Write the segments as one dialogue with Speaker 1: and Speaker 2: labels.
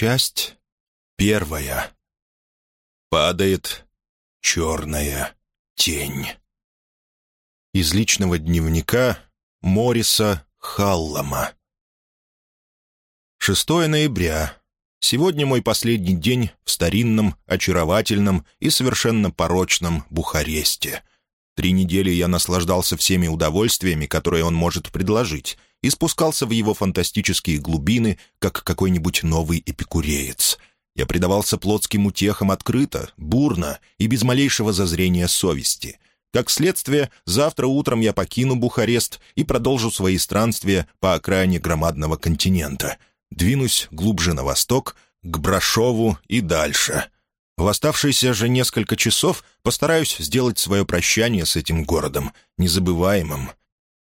Speaker 1: Часть первая. Падает черная тень. Из личного дневника Мориса Халлама. 6 ноября. Сегодня мой последний день в старинном, очаровательном и совершенно порочном Бухаресте. Три недели я наслаждался всеми удовольствиями, которые он может предложить, и спускался в его фантастические глубины, как какой-нибудь новый эпикуреец. Я предавался плотским утехам открыто, бурно и без малейшего зазрения совести. Как следствие, завтра утром я покину Бухарест и продолжу свои странствия по окраине громадного континента. Двинусь глубже на восток, к Брашову и дальше. В оставшиеся же несколько часов постараюсь сделать свое прощание с этим городом, незабываемым,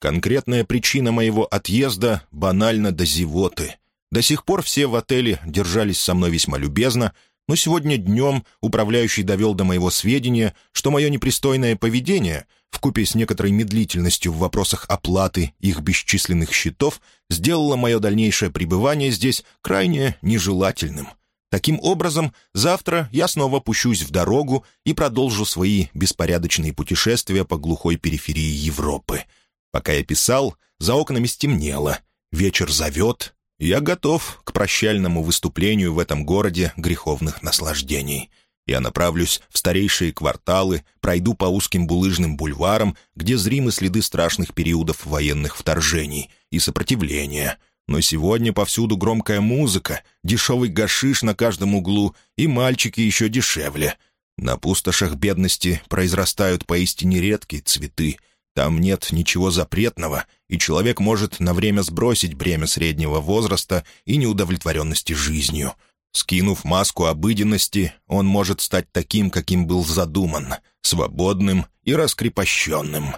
Speaker 1: Конкретная причина моего отъезда банально до зевоты. До сих пор все в отеле держались со мной весьма любезно, но сегодня днем управляющий довел до моего сведения, что мое непристойное поведение, вкупе с некоторой медлительностью в вопросах оплаты их бесчисленных счетов, сделало мое дальнейшее пребывание здесь крайне нежелательным. Таким образом, завтра я снова пущусь в дорогу и продолжу свои беспорядочные путешествия по глухой периферии Европы — Пока я писал, за окнами стемнело, вечер зовет, я готов к прощальному выступлению в этом городе греховных наслаждений. Я направлюсь в старейшие кварталы, пройду по узким булыжным бульварам, где зримы следы страшных периодов военных вторжений и сопротивления. Но сегодня повсюду громкая музыка, дешевый гашиш на каждом углу и мальчики еще дешевле. На пустошах бедности произрастают поистине редкие цветы — там нет ничего запретного, и человек может на время сбросить бремя среднего возраста и неудовлетворенности жизнью. Скинув маску обыденности, он может стать таким, каким был задуман, свободным и раскрепощенным.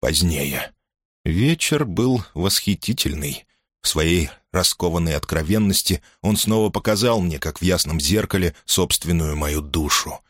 Speaker 1: Позднее. Вечер был восхитительный. В своей раскованной откровенности он снова показал мне, как в ясном зеркале, собственную мою душу.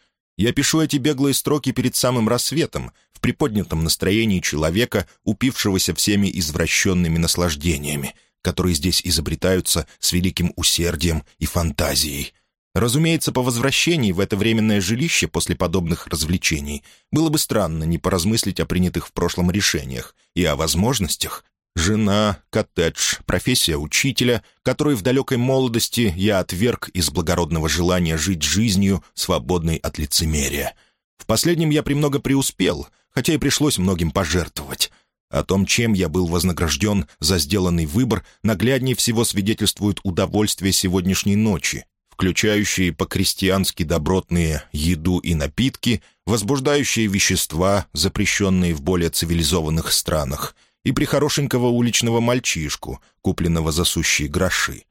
Speaker 1: Я пишу эти беглые строки перед самым рассветом, в приподнятом настроении человека, упившегося всеми извращенными наслаждениями, которые здесь изобретаются с великим усердием и фантазией. Разумеется, по возвращении в это временное жилище после подобных развлечений было бы странно не поразмыслить о принятых в прошлом решениях и о возможностях, Жена, коттедж, профессия учителя, которую в далекой молодости я отверг из благородного желания жить жизнью, свободной от лицемерия. В последнем я премного преуспел, хотя и пришлось многим пожертвовать. О том, чем я был вознагражден за сделанный выбор, нагляднее всего свидетельствует удовольствие сегодняшней ночи, включающие по-крестьянски добротные еду и напитки, возбуждающие вещества, запрещенные в более цивилизованных странах — и прихорошенького уличного мальчишку, купленного за сущие гроши.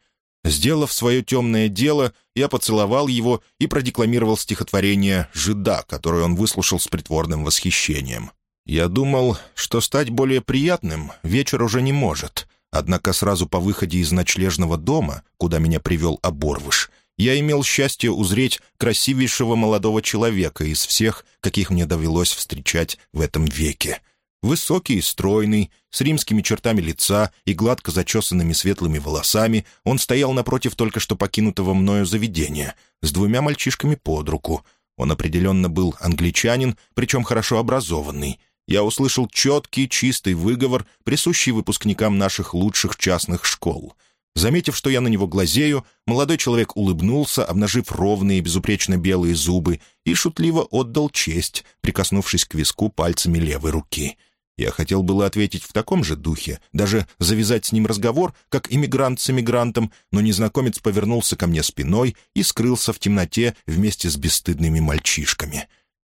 Speaker 1: Сделав свое темное дело, я поцеловал его и продекламировал стихотворение «Жида», которое он выслушал с притворным восхищением. Я думал, что стать более приятным вечер уже не может, однако сразу по выходе из ночлежного дома, куда меня привел оборвыш, я имел счастье узреть красивейшего молодого человека из всех, каких мне довелось встречать в этом веке. Высокий и стройный, с римскими чертами лица и гладко зачесанными светлыми волосами, он стоял напротив только что покинутого мною заведения, с двумя мальчишками под руку. Он определенно был англичанин, причем хорошо образованный. Я услышал четкий, чистый выговор, присущий выпускникам наших лучших частных школ — Заметив, что я на него глазею, молодой человек улыбнулся, обнажив ровные, безупречно белые зубы, и шутливо отдал честь, прикоснувшись к виску пальцами левой руки. Я хотел было ответить в таком же духе, даже завязать с ним разговор, как иммигрант с иммигрантом, но незнакомец повернулся ко мне спиной и скрылся в темноте вместе с бесстыдными мальчишками.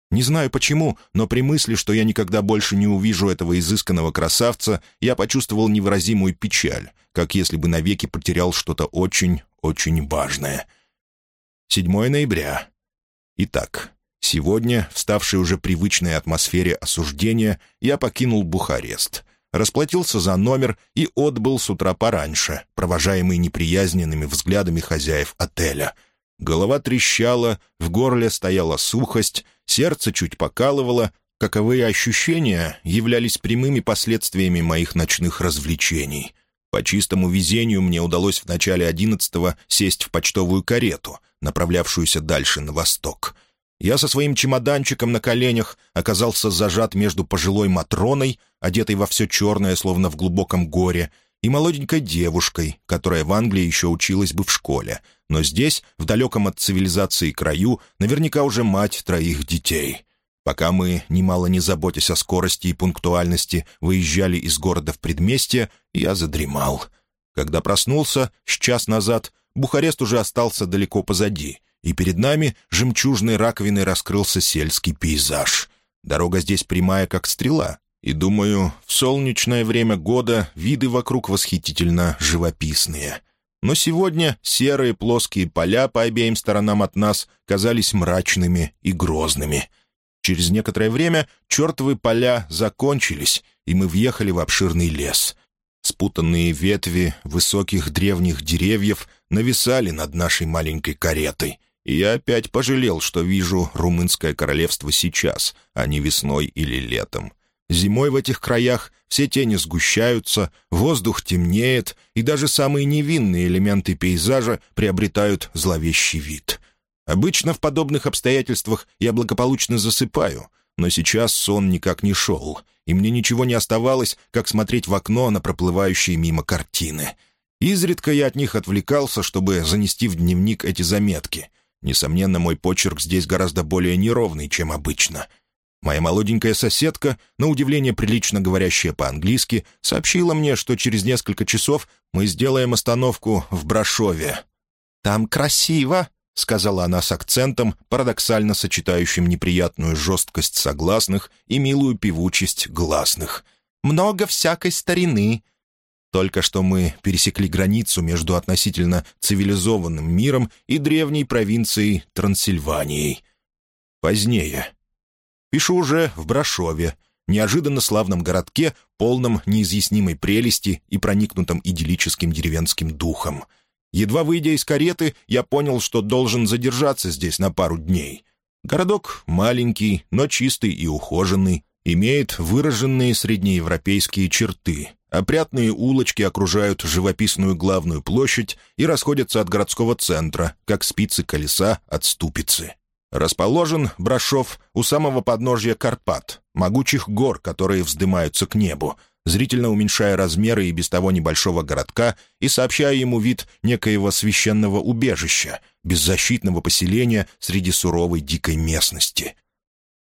Speaker 1: Не знаю почему, но при мысли, что я никогда больше не увижу этого изысканного красавца, я почувствовал невыразимую печаль, как если бы навеки потерял что-то очень, очень важное. 7 ноября. Итак, Сегодня, в ставшей уже привычной атмосфере осуждения, я покинул Бухарест. Расплатился за номер и отбыл с утра пораньше, провожаемый неприязненными взглядами хозяев отеля. Голова трещала, в горле стояла сухость, сердце чуть покалывало. Каковые ощущения являлись прямыми последствиями моих ночных развлечений. По чистому везению мне удалось в начале одиннадцатого сесть в почтовую карету, направлявшуюся дальше на восток. Я со своим чемоданчиком на коленях оказался зажат между пожилой Матроной, одетой во все черное, словно в глубоком горе, и молоденькой девушкой, которая в Англии еще училась бы в школе, но здесь, в далеком от цивилизации краю, наверняка уже мать троих детей. Пока мы, немало не заботясь о скорости и пунктуальности, выезжали из города в предместье, я задремал. Когда проснулся, с час назад, Бухарест уже остался далеко позади, и перед нами жемчужной раковиной раскрылся сельский пейзаж. Дорога здесь прямая, как стрела, и, думаю, в солнечное время года виды вокруг восхитительно живописные. Но сегодня серые плоские поля по обеим сторонам от нас казались мрачными и грозными. Через некоторое время чертовы поля закончились, и мы въехали в обширный лес. Спутанные ветви высоких древних деревьев нависали над нашей маленькой каретой, и я опять пожалел, что вижу румынское королевство сейчас, а не весной или летом. Зимой в этих краях все тени сгущаются, воздух темнеет, и даже самые невинные элементы пейзажа приобретают зловещий вид. Обычно в подобных обстоятельствах я благополучно засыпаю, но сейчас сон никак не шел, и мне ничего не оставалось, как смотреть в окно на проплывающие мимо картины. Изредка я от них отвлекался, чтобы занести в дневник эти заметки. Несомненно, мой почерк здесь гораздо более неровный, чем обычно — Моя молоденькая соседка, на удивление прилично говорящая по-английски, сообщила мне, что через несколько часов мы сделаем остановку в Брашове. «Там красиво», — сказала она с акцентом, парадоксально сочетающим неприятную жесткость согласных и милую певучесть гласных. «Много всякой старины». Только что мы пересекли границу между относительно цивилизованным миром и древней провинцией Трансильванией. Позднее. Пишу уже в Брашове, неожиданно славном городке, полном неизъяснимой прелести и проникнутом идиллическим деревенским духом. Едва выйдя из кареты, я понял, что должен задержаться здесь на пару дней. Городок маленький, но чистый и ухоженный, имеет выраженные среднеевропейские черты. Опрятные улочки окружают живописную главную площадь и расходятся от городского центра, как спицы колеса от ступицы. Расположен Брашов у самого подножья Карпат, могучих гор, которые вздымаются к небу, зрительно уменьшая размеры и без того небольшого городка и сообщая ему вид некоего священного убежища, беззащитного поселения среди суровой дикой местности.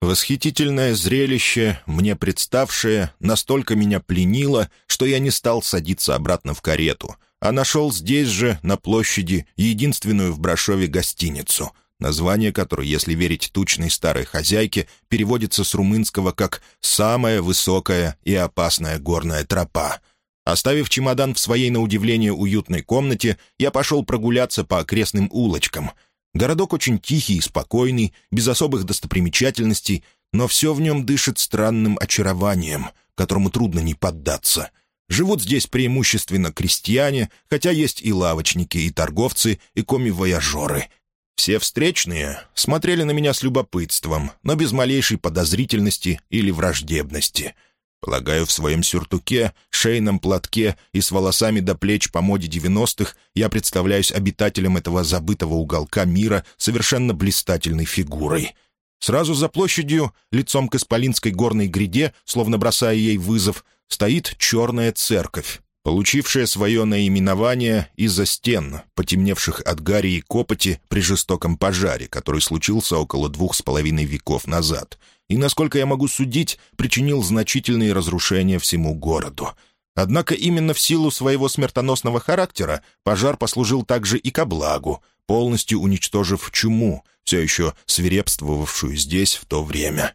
Speaker 1: Восхитительное зрелище, мне представшее, настолько меня пленило, что я не стал садиться обратно в карету, а нашел здесь же, на площади, единственную в Брашове гостиницу — название которой, если верить тучной старой хозяйке, переводится с румынского как «самая высокая и опасная горная тропа». Оставив чемодан в своей, на удивление, уютной комнате, я пошел прогуляться по окрестным улочкам. Городок очень тихий и спокойный, без особых достопримечательностей, но все в нем дышит странным очарованием, которому трудно не поддаться. Живут здесь преимущественно крестьяне, хотя есть и лавочники, и торговцы, и коми-вояжеры, все встречные смотрели на меня с любопытством, но без малейшей подозрительности или враждебности. Полагаю, в своем сюртуке, шейном платке и с волосами до плеч по моде девяностых я представляюсь обитателем этого забытого уголка мира совершенно блистательной фигурой. Сразу за площадью, лицом к Исполинской горной гряде, словно бросая ей вызов, стоит черная церковь, получившая свое наименование из-за стен, потемневших от гари и копоти при жестоком пожаре, который случился около двух с половиной веков назад, и, насколько я могу судить, причинил значительные разрушения всему городу. Однако именно в силу своего смертоносного характера пожар послужил также и ко благу, полностью уничтожив чуму, все еще свирепствовавшую здесь в то время.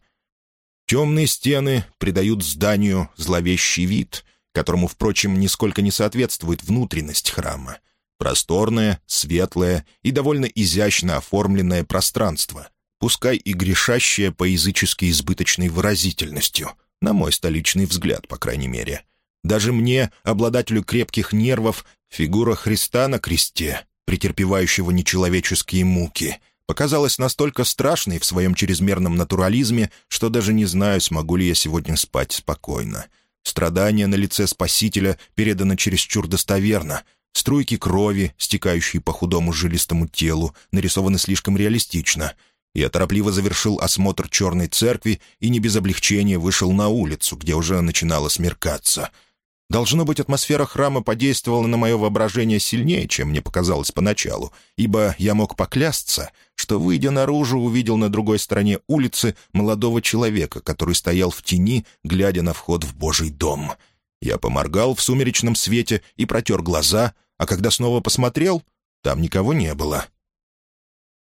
Speaker 1: Темные стены придают зданию зловещий вид — которому, впрочем, нисколько не соответствует внутренность храма. Просторное, светлое и довольно изящно оформленное пространство, пускай и грешащее по язычески избыточной выразительностью, на мой столичный взгляд, по крайней мере. Даже мне, обладателю крепких нервов, фигура Христа на кресте, претерпевающего нечеловеческие муки, показалась настолько страшной в своем чрезмерном натурализме, что даже не знаю, смогу ли я сегодня спать спокойно — Страдания на лице спасителя передано чересчур достоверно. Струйки крови, стекающие по худому жилистому телу, нарисованы слишком реалистично. Я торопливо завершил осмотр черной церкви и не без облегчения вышел на улицу, где уже начинало смеркаться — Должно быть, атмосфера храма подействовала на мое воображение сильнее, чем мне показалось поначалу, ибо я мог поклясться, что, выйдя наружу, увидел на другой стороне улицы молодого человека, который стоял в тени, глядя на вход в Божий дом. Я поморгал в сумеречном свете и протер глаза, а когда снова посмотрел, там никого не было.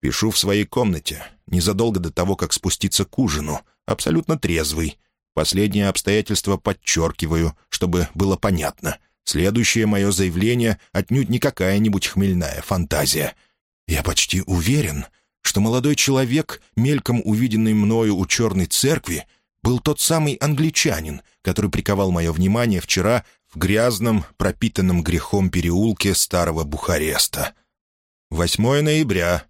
Speaker 1: Пишу в своей комнате, незадолго до того, как спуститься к ужину, абсолютно трезвый, Последнее обстоятельство подчеркиваю, чтобы было понятно. Следующее мое заявление отнюдь не какая-нибудь хмельная фантазия. Я почти уверен, что молодой человек, мельком увиденный мною у Черной Церкви, был тот самый англичанин, который приковал мое внимание вчера в грязном, пропитанном грехом переулке старого Бухареста. 8 ноября.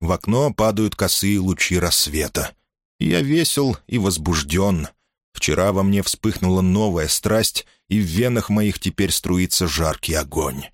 Speaker 1: В окно падают косые лучи рассвета. Я весел и возбужден — Вчера во мне вспыхнула новая страсть, и в венах моих теперь струится жаркий огонь.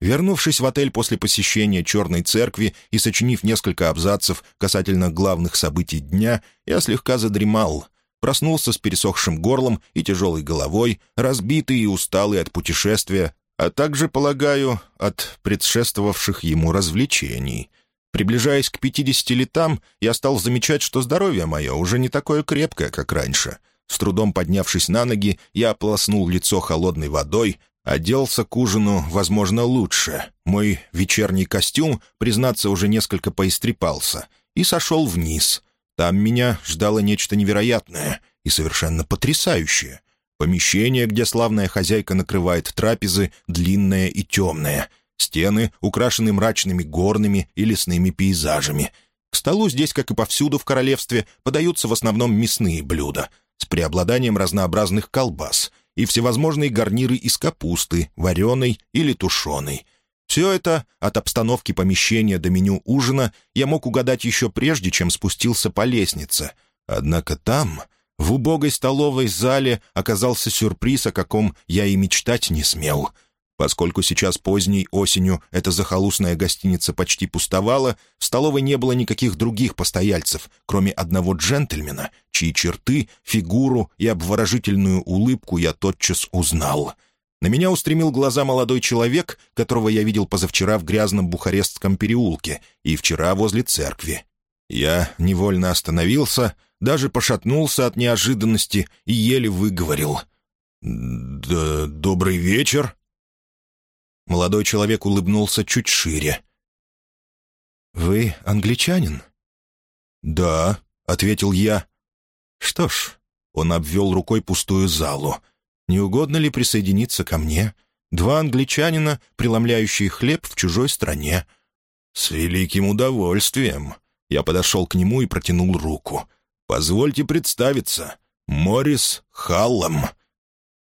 Speaker 1: Вернувшись в отель после посещения Черной Церкви и сочинив несколько абзацев касательно главных событий дня, я слегка задремал. Проснулся с пересохшим горлом и тяжелой головой, разбитый и усталый от путешествия, а также, полагаю, от предшествовавших ему развлечений. Приближаясь к пятидесяти летам, я стал замечать, что здоровье мое уже не такое крепкое, как раньше — с трудом поднявшись на ноги, я ополоснул лицо холодной водой, оделся к ужину, возможно, лучше. Мой вечерний костюм, признаться, уже несколько поистрепался, и сошел вниз. Там меня ждало нечто невероятное и совершенно потрясающее. Помещение, где славная хозяйка накрывает трапезы, длинное и темное. Стены украшены мрачными горными и лесными пейзажами. К столу здесь, как и повсюду в королевстве, подаются в основном мясные блюда — с преобладанием разнообразных колбас и всевозможные гарниры из капусты, вареной или тушеной. Все это, от обстановки помещения до меню ужина, я мог угадать еще прежде, чем спустился по лестнице. Однако там, в убогой столовой зале, оказался сюрприз, о каком я и мечтать не смел — Поскольку сейчас поздней осенью эта захолустная гостиница почти пустовала, в столовой не было никаких других постояльцев, кроме одного джентльмена, чьи черты, фигуру и обворожительную улыбку я тотчас узнал. На меня устремил глаза молодой человек, которого я видел позавчера в грязном Бухарестском переулке и вчера возле церкви. Я невольно остановился, даже пошатнулся от неожиданности и еле выговорил. «Да добрый вечер!» Молодой человек улыбнулся чуть шире. «Вы англичанин?» «Да», — ответил я. «Что ж», — он обвел рукой пустую залу. «Не угодно ли присоединиться ко мне? Два англичанина, преломляющие хлеб в чужой стране». «С великим удовольствием». Я подошел к нему и протянул руку. «Позвольте представиться. Морис Халлам».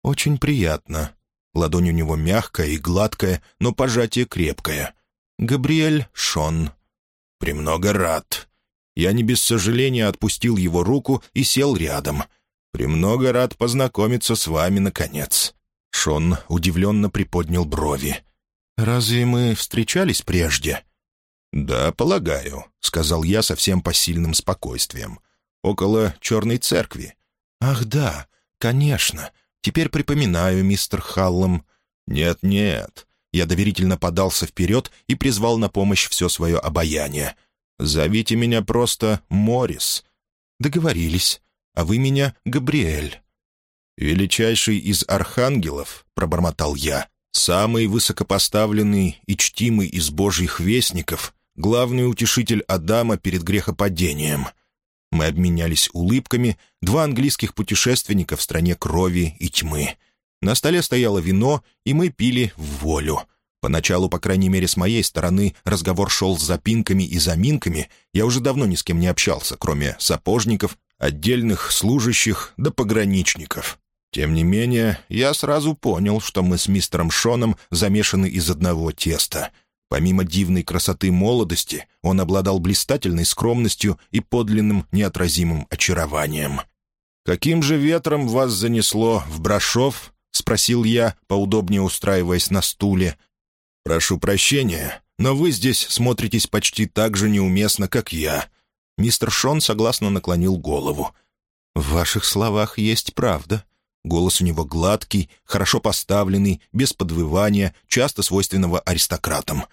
Speaker 1: «Очень приятно», Ладонь у него мягкая и гладкая, но пожатие крепкое. «Габриэль Шон». «Премного рад». Я не без сожаления отпустил его руку и сел рядом. «Премного рад познакомиться с вами, наконец». Шон удивленно приподнял брови. «Разве мы встречались прежде?» «Да, полагаю», — сказал я совсем посильным спокойствием. «Около Черной церкви». «Ах да, конечно. Теперь припоминаю, мистер Халлом. Нет-нет. Я доверительно подался вперед и призвал на помощь все свое обаяние. «Зовите меня просто Морис». «Договорились. А вы меня Габриэль». «Величайший из архангелов», — пробормотал я, «самый высокопоставленный и чтимый из божьих вестников, главный утешитель Адама перед грехопадением. Мы обменялись улыбками, два английских путешественника в стране крови и тьмы. На столе стояло вино, и мы пили в волю. Поначалу, по крайней мере, с моей стороны, разговор шел с запинками и заминками. Я уже давно ни с кем не общался, кроме сапожников, отдельных служащих да пограничников. Тем не менее, я сразу понял, что мы с мистером Шоном замешаны из одного теста — Помимо дивной красоты молодости, он обладал блистательной скромностью и подлинным неотразимым очарованием. «Каким же ветром вас занесло в Брашов?» — спросил я, поудобнее устраиваясь на стуле. «Прошу прощения, но вы здесь смотритесь почти так же неуместно, как я». Мистер Шон согласно наклонил голову. «В ваших словах есть правда. Голос у него гладкий, хорошо поставленный, без подвывания, часто свойственного аристократам.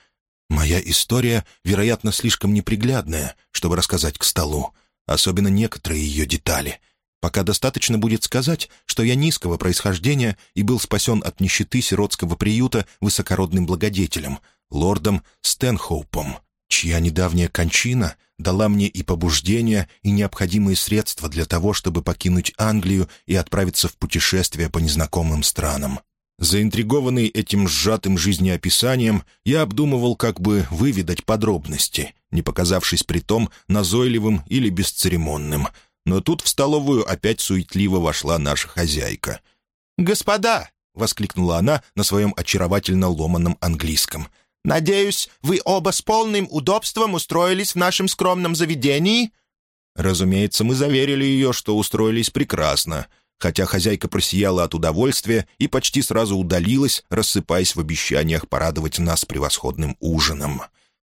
Speaker 1: Моя история, вероятно, слишком неприглядная, чтобы рассказать к столу, особенно некоторые ее детали. Пока достаточно будет сказать, что я низкого происхождения и был спасен от нищеты сиротского приюта высокородным благодетелем, лордом Стэнхоупом, чья недавняя кончина дала мне и побуждение, и необходимые средства для того, чтобы покинуть Англию и отправиться в путешествие по незнакомым странам. Заинтригованный этим сжатым жизнеописанием, я обдумывал, как бы выведать подробности, не показавшись при том назойливым или бесцеремонным. Но тут в столовую опять суетливо вошла наша хозяйка. «Господа!» — воскликнула она на своем очаровательно ломаном английском. «Надеюсь, вы оба с полным удобством устроились в нашем скромном заведении?» Разумеется, мы заверили ее, что устроились прекрасно — хотя хозяйка просияла от удовольствия и почти сразу удалилась, рассыпаясь в обещаниях порадовать нас превосходным ужином.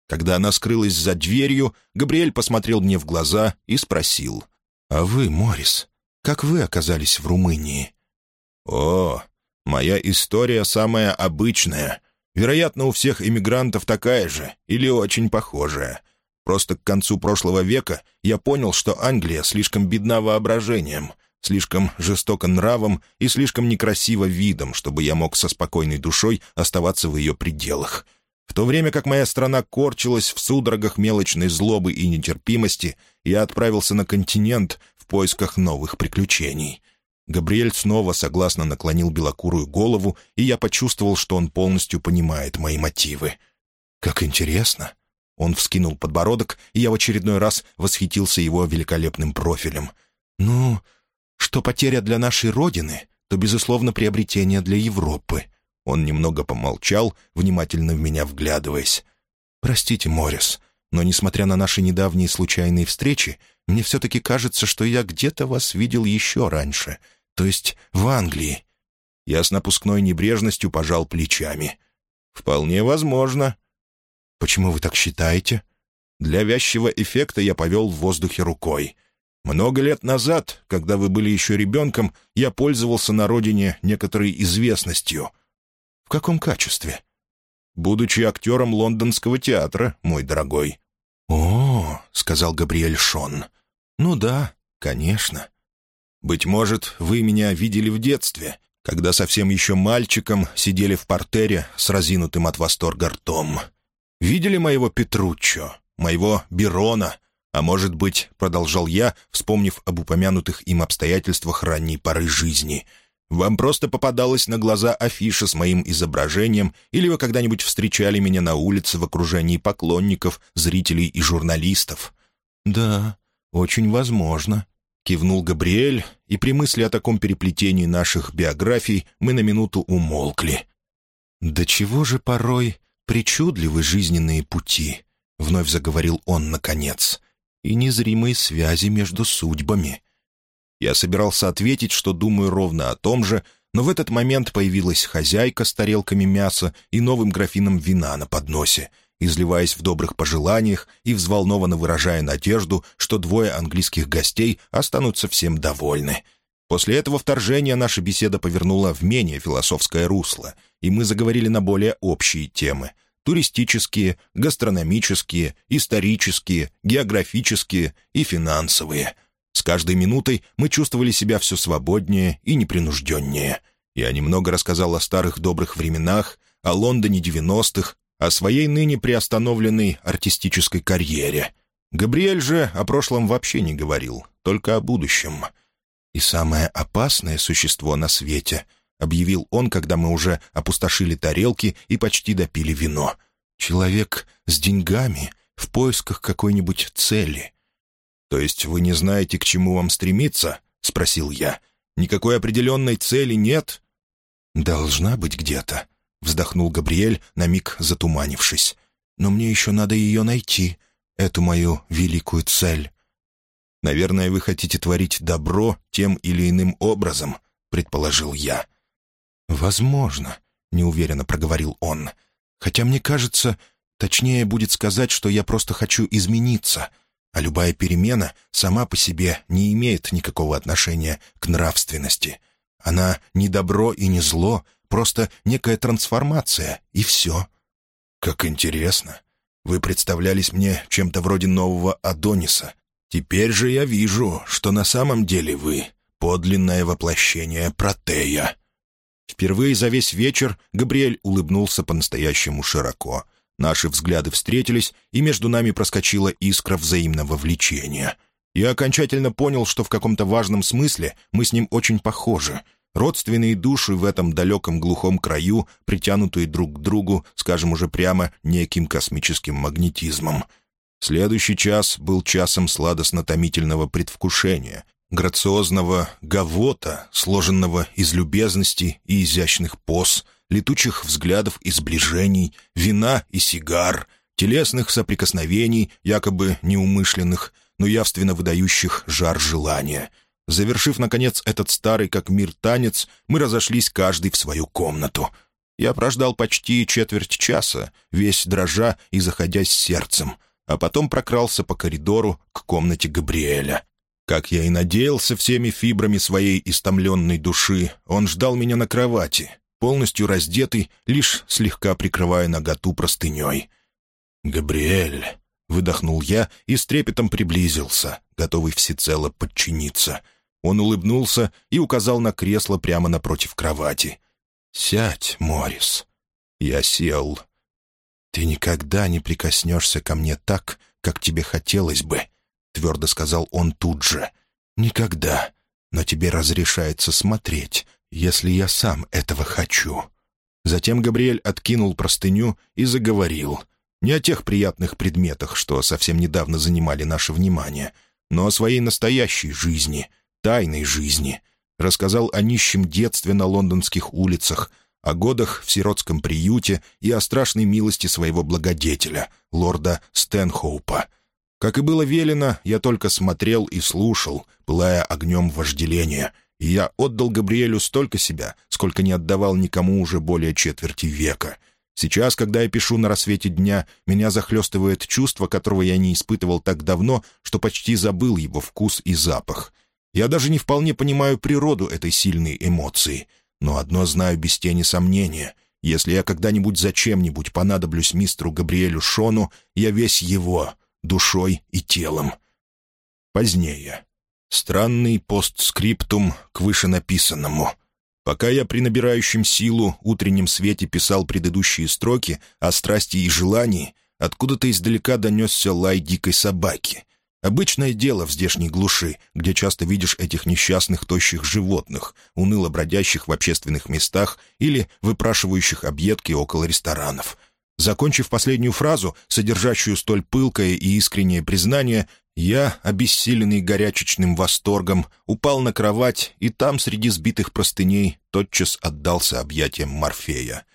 Speaker 1: Когда она скрылась за дверью, Габриэль посмотрел мне в глаза и спросил. «А вы, Морис, как вы оказались в Румынии?» «О, моя история самая обычная. Вероятно, у всех иммигрантов такая же или очень похожая. Просто к концу прошлого века я понял, что Англия слишком бедна воображением» слишком жестоко нравом и слишком некрасиво видом, чтобы я мог со спокойной душой оставаться в ее пределах. В то время как моя страна корчилась в судорогах мелочной злобы и нетерпимости, я отправился на континент в поисках новых приключений. Габриэль снова согласно наклонил белокурую голову, и я почувствовал, что он полностью понимает мои мотивы. «Как интересно!» Он вскинул подбородок, и я в очередной раз восхитился его великолепным профилем. «Ну, что потеря для нашей Родины, то, безусловно, приобретение для Европы». Он немного помолчал, внимательно в меня вглядываясь. «Простите, Моррис, но, несмотря на наши недавние случайные встречи, мне все-таки кажется, что я где-то вас видел еще раньше, то есть в Англии». Я с напускной небрежностью пожал плечами. «Вполне возможно». «Почему вы так считаете?» Для вязчего эффекта я повел в воздухе рукой — много лет назад, когда вы были еще ребенком, я пользовался на родине некоторой известностью». «В каком качестве?» «Будучи актером лондонского театра, мой дорогой». «О, — сказал Габриэль Шон, — ну да, конечно. Быть может, вы меня видели в детстве, когда совсем еще мальчиком сидели в портере с разинутым от восторга ртом. Видели моего Петруччо, моего Бирона, а может быть, продолжал я, вспомнив об упомянутых им обстоятельствах ранней поры жизни, вам просто попадалась на глаза афиша с моим изображением, или вы когда-нибудь встречали меня на улице в окружении поклонников, зрителей и журналистов? «Да, очень возможно», — кивнул Габриэль, и при мысли о таком переплетении наших биографий мы на минуту умолкли. «Да чего же порой причудливы жизненные пути?» — вновь заговорил он наконец и незримые связи между судьбами. Я собирался ответить, что думаю ровно о том же, но в этот момент появилась хозяйка с тарелками мяса и новым графином вина на подносе, изливаясь в добрых пожеланиях и взволнованно выражая надежду, что двое английских гостей останутся всем довольны. После этого вторжения наша беседа повернула в менее философское русло, и мы заговорили на более общие темы — туристические, гастрономические, исторические, географические и финансовые. С каждой минутой мы чувствовали себя все свободнее и непринужденнее. Я немного рассказал о старых добрых временах, о Лондоне 90-х, о своей ныне приостановленной артистической карьере. Габриэль же о прошлом вообще не говорил, только о будущем. И самое опасное существо на свете —— объявил он, когда мы уже опустошили тарелки и почти допили вино. «Человек с деньгами в поисках какой-нибудь цели». «То есть вы не знаете, к чему вам стремиться?» — спросил я. «Никакой определенной цели нет?» «Должна быть где-то», — вздохнул Габриэль, на миг затуманившись. «Но мне еще надо ее найти, эту мою великую цель». Наверное, вы хотите творить добро тем или иным образом, предположил я. Возможно, неуверенно проговорил он. Хотя мне кажется, точнее будет сказать, что я просто хочу измениться, а любая перемена сама по себе не имеет никакого отношения к нравственности. Она не добро и не зло, просто некая трансформация, и все. Как интересно. Вы представлялись мне чем-то вроде нового Адониса. Теперь же я вижу, что на самом деле вы — подлинное воплощение Протея». Впервые за весь вечер Габриэль улыбнулся по-настоящему широко. Наши взгляды встретились, и между нами проскочила искра взаимного влечения. Я окончательно понял, что в каком-то важном смысле мы с ним очень похожи — Родственные души в этом далеком глухом краю, притянутые друг к другу, скажем уже прямо, неким космическим магнетизмом. Следующий час был часом сладостно-томительного предвкушения, грациозного гавота, сложенного из любезности и изящных поз, летучих взглядов и сближений, вина и сигар, телесных соприкосновений, якобы неумышленных, но явственно выдающих жар желания — Завершив, наконец, этот старый как мир танец, мы разошлись каждый в свою комнату. Я прождал почти четверть часа, весь дрожа и заходясь сердцем, а потом прокрался по коридору к комнате Габриэля. Как я и надеялся всеми фибрами своей истомленной души, он ждал меня на кровати, полностью раздетый, лишь слегка прикрывая наготу простыней. «Габриэль», — выдохнул я и с трепетом приблизился, готовый всецело подчиниться — он улыбнулся и указал на кресло прямо напротив кровати. «Сядь, Морис». Я сел. «Ты никогда не прикоснешься ко мне так, как тебе хотелось бы», — твердо сказал он тут же. «Никогда. Но тебе разрешается смотреть, если я сам этого хочу». Затем Габриэль откинул простыню и заговорил. Не о тех приятных предметах, что совсем недавно занимали наше внимание, но о своей настоящей жизни, тайной жизни. Рассказал о нищем детстве на лондонских улицах, о годах в сиротском приюте и о страшной милости своего благодетеля, лорда Стэнхоупа. Как и было велено, я только смотрел и слушал, пылая огнем вожделения, и я отдал Габриэлю столько себя, сколько не отдавал никому уже более четверти века. Сейчас, когда я пишу на рассвете дня, меня захлестывает чувство, которого я не испытывал так давно, что почти забыл его вкус и запах — я даже не вполне понимаю природу этой сильной эмоции, но одно знаю без тени сомнения. Если я когда-нибудь зачем-нибудь понадоблюсь мистеру Габриэлю Шону, я весь его, душой и телом. Позднее. Странный постскриптум к вышенаписанному. Пока я при набирающем силу утреннем свете писал предыдущие строки о страсти и желании, откуда-то издалека донесся лай дикой собаки. Обычное дело в здешней глуши, где часто видишь этих несчастных тощих животных, уныло бродящих в общественных местах или выпрашивающих объедки около ресторанов. Закончив последнюю фразу, содержащую столь пылкое и искреннее признание, я, обессиленный горячечным восторгом, упал на кровать и там, среди сбитых простыней, тотчас отдался объятиям Морфея.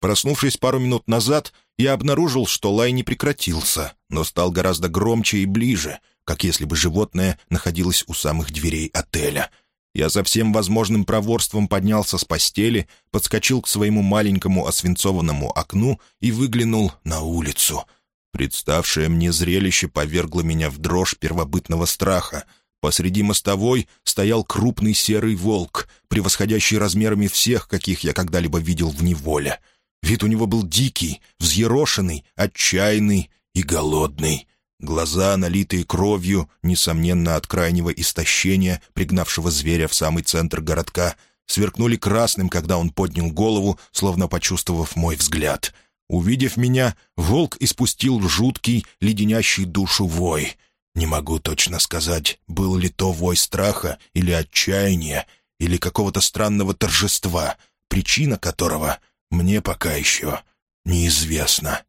Speaker 1: Проснувшись пару минут назад, я обнаружил, что лай не прекратился, но стал гораздо громче и ближе, как если бы животное находилось у самых дверей отеля. Я со всем возможным проворством поднялся с постели, подскочил к своему маленькому освинцованному окну и выглянул на улицу. Представшее мне зрелище повергло меня в дрожь первобытного страха. Посреди мостовой стоял крупный серый волк, превосходящий размерами всех, каких я когда-либо видел в неволе. Вид у него был дикий, взъерошенный, отчаянный и голодный. Глаза, налитые кровью, несомненно, от крайнего истощения, пригнавшего зверя в самый центр городка, сверкнули красным, когда он поднял голову, словно почувствовав мой взгляд. Увидев меня, волк испустил жуткий, леденящий душу вой. Не могу точно сказать, был ли то вой страха или отчаяния, или какого-то странного торжества, причина которого мне пока еще неизвестна.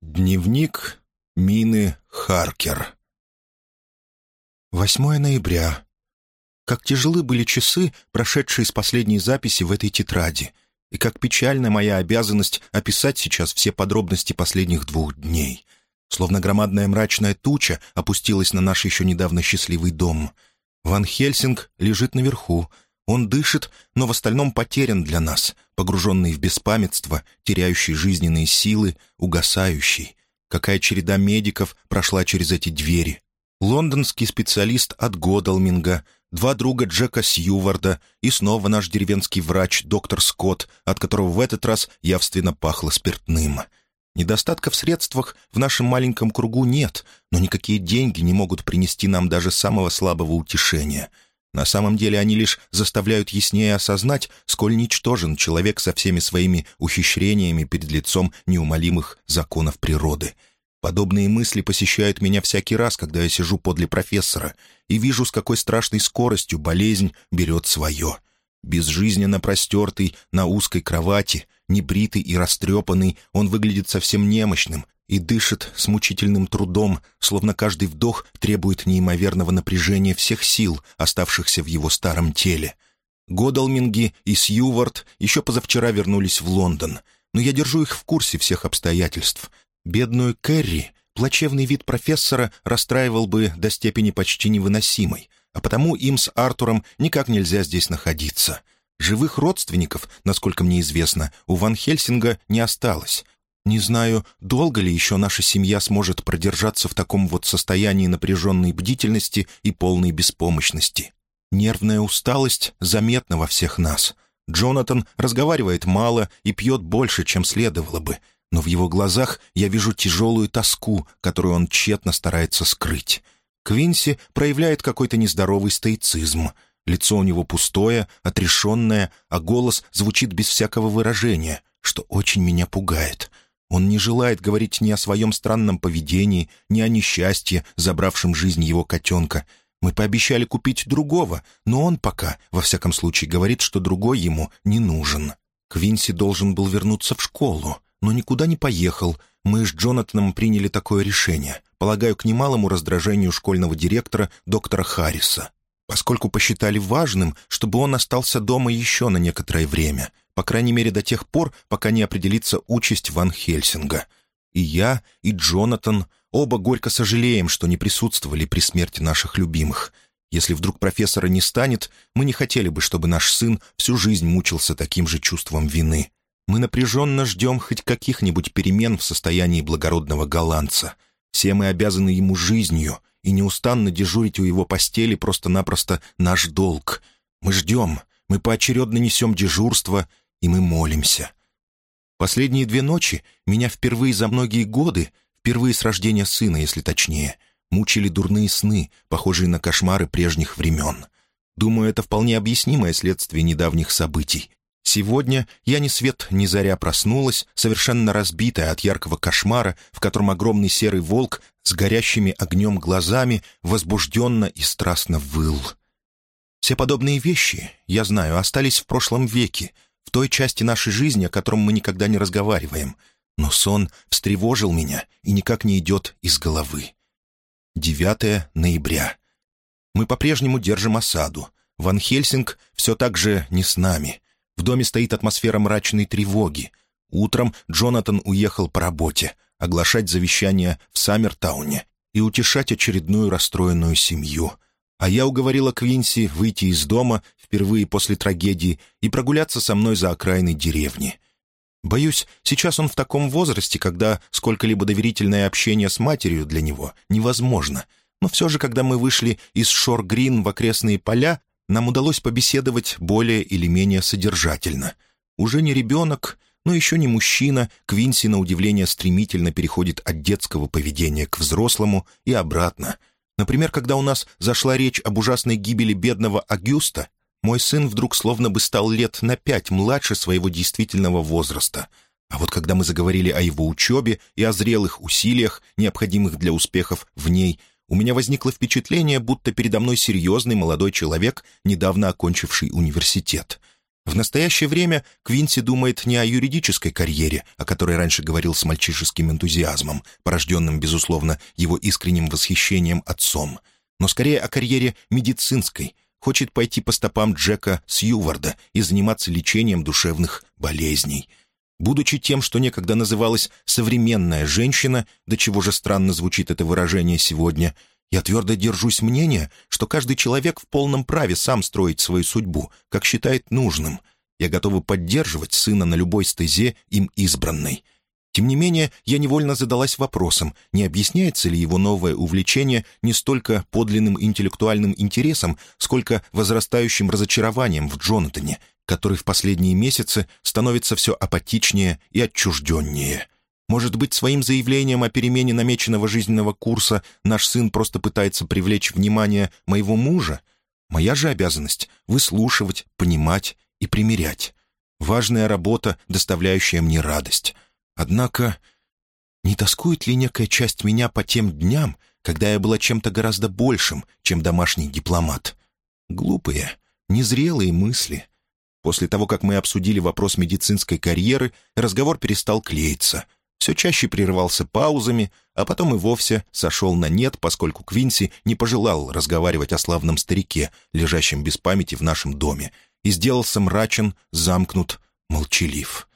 Speaker 1: Дневник Мины Харкер. 8 ноября. Как тяжелы были часы, прошедшие с последней записи в этой тетради, и как печальна моя обязанность описать сейчас все подробности последних двух дней. словно громадная мрачная туча опустилась на наш еще недавно счастливый дом. Ван Хельсинг лежит наверху. Он дышит, но в остальном потерян для нас, погруженный в беспамятство, теряющий жизненные силы, угасающий. Какая череда медиков прошла через эти двери. Лондонский специалист от Годалминга, два друга Джека Сьюварда и снова наш деревенский врач, доктор Скотт, от которого в этот раз явственно пахло спиртным. Недостатка в средствах в нашем маленьком кругу нет, но никакие деньги не могут принести нам даже самого слабого утешения. На самом деле они лишь заставляют яснее осознать, сколь ничтожен человек со всеми своими ухищрениями перед лицом неумолимых законов природы — Подобные мысли посещают меня всякий раз, когда я сижу подле профессора и вижу, с какой страшной скоростью болезнь берет свое. Безжизненно простертый на узкой кровати, небритый и растрепанный, он выглядит совсем немощным и дышит с мучительным трудом, словно каждый вдох требует неимоверного напряжения всех сил, оставшихся в его старом теле. Годалминги и Сьювард еще позавчера вернулись в Лондон, но я держу их в курсе всех обстоятельств, Бедную Кэрри плачевный вид профессора расстраивал бы до степени почти невыносимой, а потому им с Артуром никак нельзя здесь находиться. Живых родственников, насколько мне известно, у Ван Хельсинга не осталось. Не знаю, долго ли еще наша семья сможет продержаться в таком вот состоянии напряженной бдительности и полной беспомощности. Нервная усталость заметна во всех нас. Джонатан разговаривает мало и пьет больше, чем следовало бы — но в его глазах я вижу тяжелую тоску, которую он тщетно старается скрыть. Квинси проявляет какой-то нездоровый стоицизм. Лицо у него пустое, отрешенное, а голос звучит без всякого выражения, что очень меня пугает. Он не желает говорить ни о своем странном поведении, ни о несчастье, забравшем жизнь его котенка. Мы пообещали купить другого, но он пока, во всяком случае, говорит, что другой ему не нужен. Квинси должен был вернуться в школу но никуда не поехал. Мы с Джонатаном приняли такое решение, полагаю, к немалому раздражению школьного директора доктора Харриса, поскольку посчитали важным, чтобы он остался дома еще на некоторое время, по крайней мере до тех пор, пока не определится участь Ван Хельсинга. И я, и Джонатан оба горько сожалеем, что не присутствовали при смерти наших любимых. Если вдруг профессора не станет, мы не хотели бы, чтобы наш сын всю жизнь мучился таким же чувством вины. Мы напряженно ждем хоть каких-нибудь перемен в состоянии благородного голландца. Все мы обязаны ему жизнью, и неустанно дежурить у его постели просто-напросто наш долг. Мы ждем, мы поочередно несем дежурство, и мы молимся. Последние две ночи меня впервые за многие годы, впервые с рождения сына, если точнее, мучили дурные сны, похожие на кошмары прежних времен. Думаю, это вполне объяснимое следствие недавних событий. Сегодня я ни свет ни заря проснулась, совершенно разбитая от яркого кошмара, в котором огромный серый волк с горящими огнем глазами возбужденно и страстно выл. Все подобные вещи, я знаю, остались в прошлом веке, в той части нашей жизни, о котором мы никогда не разговариваем. Но сон встревожил меня и никак не идет из головы. 9 ноября. Мы по-прежнему держим осаду. Ван Хельсинг все так же не с нами. В доме стоит атмосфера мрачной тревоги. Утром Джонатан уехал по работе, оглашать завещание в Саммертауне и утешать очередную расстроенную семью. А я уговорила Квинси выйти из дома впервые после трагедии и прогуляться со мной за окраиной деревни. Боюсь, сейчас он в таком возрасте, когда сколько-либо доверительное общение с матерью для него невозможно. Но все же, когда мы вышли из Шор-Грин в окрестные поля, нам удалось побеседовать более или менее содержательно. Уже не ребенок, но еще не мужчина, Квинси, на удивление, стремительно переходит от детского поведения к взрослому и обратно. Например, когда у нас зашла речь об ужасной гибели бедного Агюста, мой сын вдруг словно бы стал лет на пять младше своего действительного возраста. А вот когда мы заговорили о его учебе и о зрелых усилиях, необходимых для успехов в ней – у меня возникло впечатление, будто передо мной серьезный молодой человек, недавно окончивший университет. В настоящее время Квинси думает не о юридической карьере, о которой раньше говорил с мальчишеским энтузиазмом, порожденным, безусловно, его искренним восхищением отцом, но скорее о карьере медицинской, хочет пойти по стопам Джека Сьюварда и заниматься лечением душевных болезней. Будучи тем, что некогда называлась «современная женщина», до чего же странно звучит это выражение сегодня, я твердо держусь мнения, что каждый человек в полном праве сам строить свою судьбу, как считает нужным. Я готова поддерживать сына на любой стезе им избранной. Тем не менее, я невольно задалась вопросом, не объясняется ли его новое увлечение не столько подлинным интеллектуальным интересом, сколько возрастающим разочарованием в Джонатане, который в последние месяцы становится все апатичнее и отчужденнее. Может быть, своим заявлением о перемене намеченного жизненного курса наш сын просто пытается привлечь внимание моего мужа? Моя же обязанность — выслушивать, понимать и примирять. Важная работа, доставляющая мне радость — Однако, не тоскует ли некая часть меня по тем дням, когда я была чем-то гораздо большим, чем домашний дипломат? Глупые, незрелые мысли. После того, как мы обсудили вопрос медицинской карьеры, разговор перестал клеиться. Все чаще прерывался паузами, а потом и вовсе сошел на нет, поскольку Квинси не пожелал разговаривать о славном старике, лежащем без памяти в нашем доме, и сделался мрачен, замкнут, молчалив.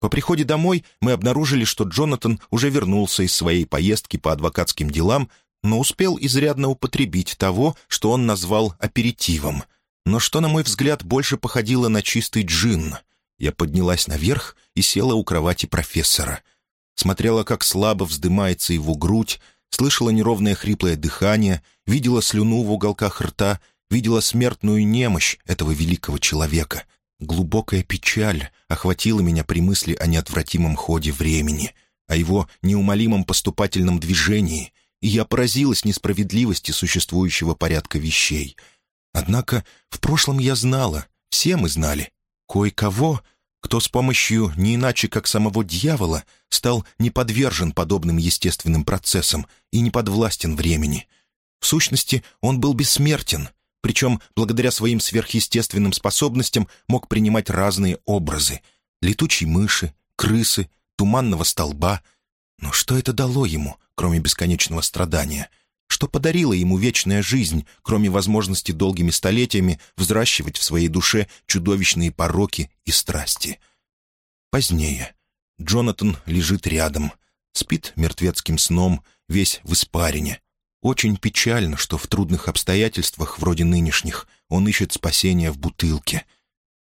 Speaker 1: По приходе домой мы обнаружили, что Джонатан уже вернулся из своей поездки по адвокатским делам, но успел изрядно употребить того, что он назвал аперитивом, но что, на мой взгляд, больше походило на чистый джин. Я поднялась наверх и села у кровати профессора. Смотрела, как слабо вздымается его грудь, слышала неровное хриплое дыхание, видела слюну в уголках рта, видела смертную немощь этого великого человека — Глубокая печаль охватила меня при мысли о неотвратимом ходе времени, о его неумолимом поступательном движении, и я поразилась несправедливости существующего порядка вещей. Однако в прошлом я знала, все мы знали, кое-кого, кто с помощью не иначе как самого дьявола стал не подвержен подобным естественным процессам и не подвластен времени. В сущности, он был бессмертен — причем благодаря своим сверхъестественным способностям мог принимать разные образы — летучей мыши, крысы, туманного столба. Но что это дало ему, кроме бесконечного страдания? Что подарила ему вечная жизнь, кроме возможности долгими столетиями взращивать в своей душе чудовищные пороки и страсти? Позднее. Джонатан лежит рядом, спит мертвецким сном, весь в испарине — очень печально, что в трудных обстоятельствах, вроде нынешних, он ищет спасения в бутылке.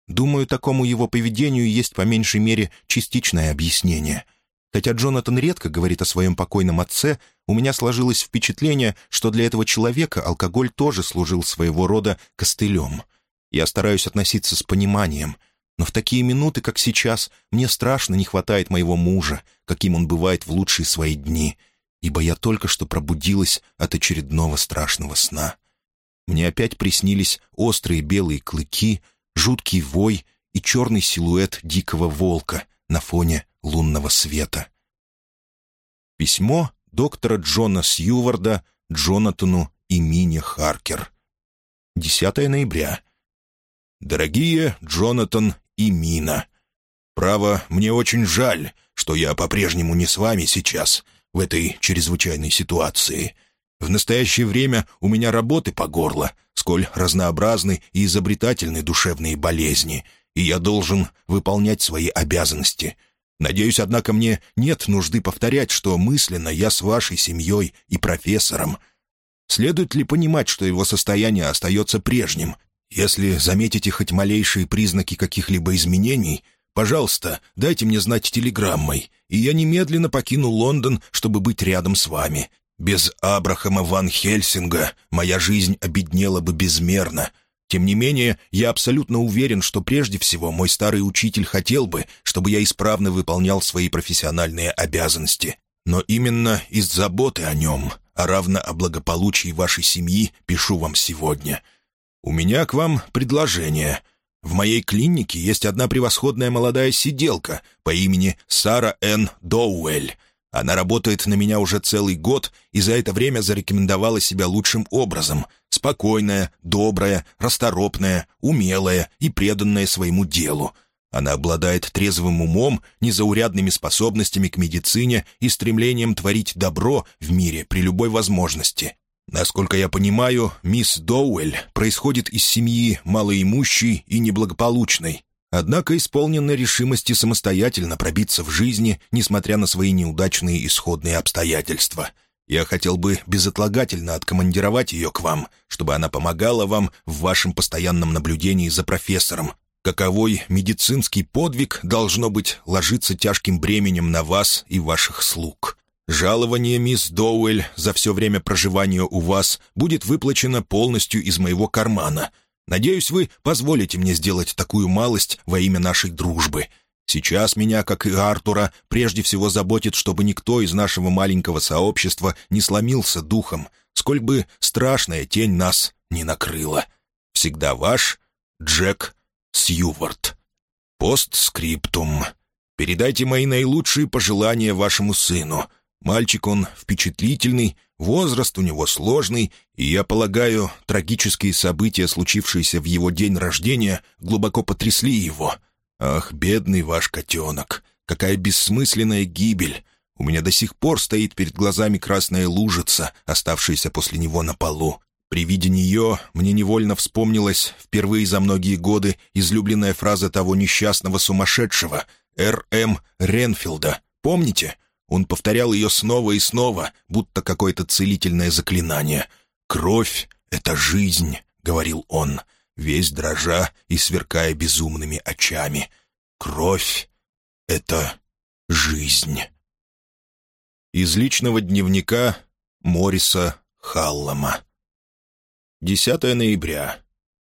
Speaker 1: Думаю, такому его поведению есть по меньшей мере частичное объяснение. Хотя Джонатан редко говорит о своем покойном отце, у меня сложилось впечатление, что для этого человека алкоголь тоже служил своего рода костылем. Я стараюсь относиться с пониманием, но в такие минуты, как сейчас, мне страшно не хватает моего мужа, каким он бывает в лучшие свои дни — ибо я только что пробудилась от очередного страшного сна. Мне опять приснились острые белые клыки, жуткий вой и черный силуэт дикого волка на фоне лунного света. Письмо доктора Джона Сьюварда Джонатану и Мине Харкер. 10 ноября. «Дорогие Джонатан и Мина, право, мне очень жаль, что я по-прежнему не с вами сейчас» в этой чрезвычайной ситуации. В настоящее время у меня работы по горло, сколь разнообразны и изобретательны душевные болезни, и я должен выполнять свои обязанности. Надеюсь, однако, мне нет нужды повторять, что мысленно я с вашей семьей и профессором. Следует ли понимать, что его состояние остается прежним? Если заметите хоть малейшие признаки каких-либо изменений — Пожалуйста, дайте мне знать телеграммой, и я немедленно покину Лондон, чтобы быть рядом с вами. Без Абрахама Ван Хельсинга моя жизнь обеднела бы безмерно. Тем не менее, я абсолютно уверен, что прежде всего мой старый учитель хотел бы, чтобы я исправно выполнял свои профессиональные обязанности. Но именно из заботы о нем, а равно о благополучии вашей семьи, пишу вам сегодня. У меня к вам предложение — в моей клинике есть одна превосходная молодая сиделка по имени Сара Н. Доуэль. Она работает на меня уже целый год и за это время зарекомендовала себя лучшим образом. Спокойная, добрая, расторопная, умелая и преданная своему делу. Она обладает трезвым умом, незаурядными способностями к медицине и стремлением творить добро в мире при любой возможности. Насколько я понимаю, мисс Доуэль происходит из семьи малоимущей и неблагополучной. однако исполнены решимости самостоятельно пробиться в жизни, несмотря на свои неудачные исходные обстоятельства. Я хотел бы безотлагательно откомандировать ее к вам, чтобы она помогала вам в вашем постоянном наблюдении за профессором. Каковой медицинский подвиг, должно быть, ложится тяжким бременем на вас и ваших слуг. Жалование мисс Доуэль за все время проживания у вас будет выплачено полностью из моего кармана. Надеюсь, вы позволите мне сделать такую малость во имя нашей дружбы. Сейчас меня, как и Артура, прежде всего заботит, чтобы никто из нашего маленького сообщества не сломился духом, сколь бы страшная тень нас не накрыла. Всегда ваш Джек Сьювард. Постскриптум. Передайте мои наилучшие пожелания вашему сыну — Мальчик он впечатлительный, возраст у него сложный, и, я полагаю, трагические события, случившиеся в его день рождения, глубоко потрясли его. Ах, бедный ваш котенок! Какая бессмысленная гибель! У меня до сих пор стоит перед глазами красная лужица, оставшаяся после него на полу. При виде нее мне невольно вспомнилась впервые за многие годы излюбленная фраза того несчастного сумасшедшего, Р.М. Ренфилда. Помните? Он повторял ее снова и снова, будто какое-то целительное заклинание. «Кровь — это жизнь», — говорил он, весь дрожа и сверкая безумными очами. «Кровь — это жизнь». Из личного дневника Мориса Халлама. 10 ноября.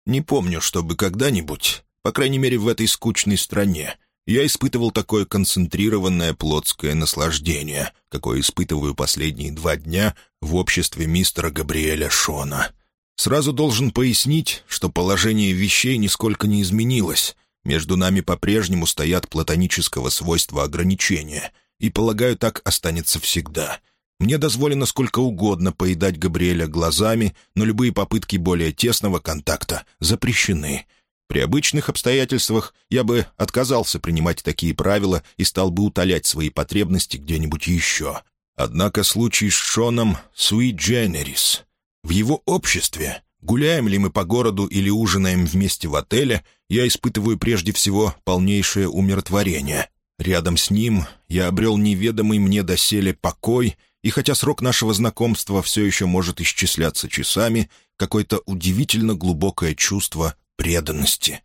Speaker 1: Не помню, чтобы когда-нибудь, по крайней мере в этой скучной стране, я испытывал такое концентрированное плотское наслаждение, какое испытываю последние два дня в обществе мистера Габриэля Шона. Сразу должен пояснить, что положение вещей нисколько не изменилось. Между нами по-прежнему стоят платонического свойства ограничения, и, полагаю, так останется всегда. Мне дозволено сколько угодно поедать Габриэля глазами, но любые попытки более тесного контакта запрещены — при обычных обстоятельствах я бы отказался принимать такие правила и стал бы утолять свои потребности где-нибудь еще. Однако случай с Шоном «sui generis». В его обществе, гуляем ли мы по городу или ужинаем вместе в отеле, я испытываю прежде всего полнейшее умиротворение. Рядом с ним я обрел неведомый мне доселе покой, и хотя срок нашего знакомства все еще может исчисляться часами, какое-то удивительно глубокое чувство преданности.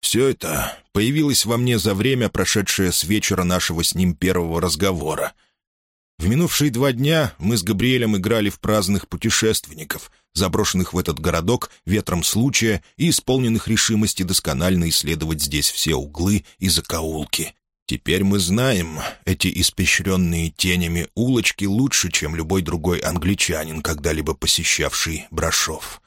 Speaker 1: Все это появилось во мне за время, прошедшее с вечера нашего с ним первого разговора. В минувшие два дня мы с Габриэлем играли в праздных путешественников, заброшенных в этот городок ветром случая и исполненных решимости досконально исследовать здесь все углы и закоулки. Теперь мы знаем эти испещренные тенями улочки лучше, чем любой другой англичанин, когда-либо посещавший Брашов.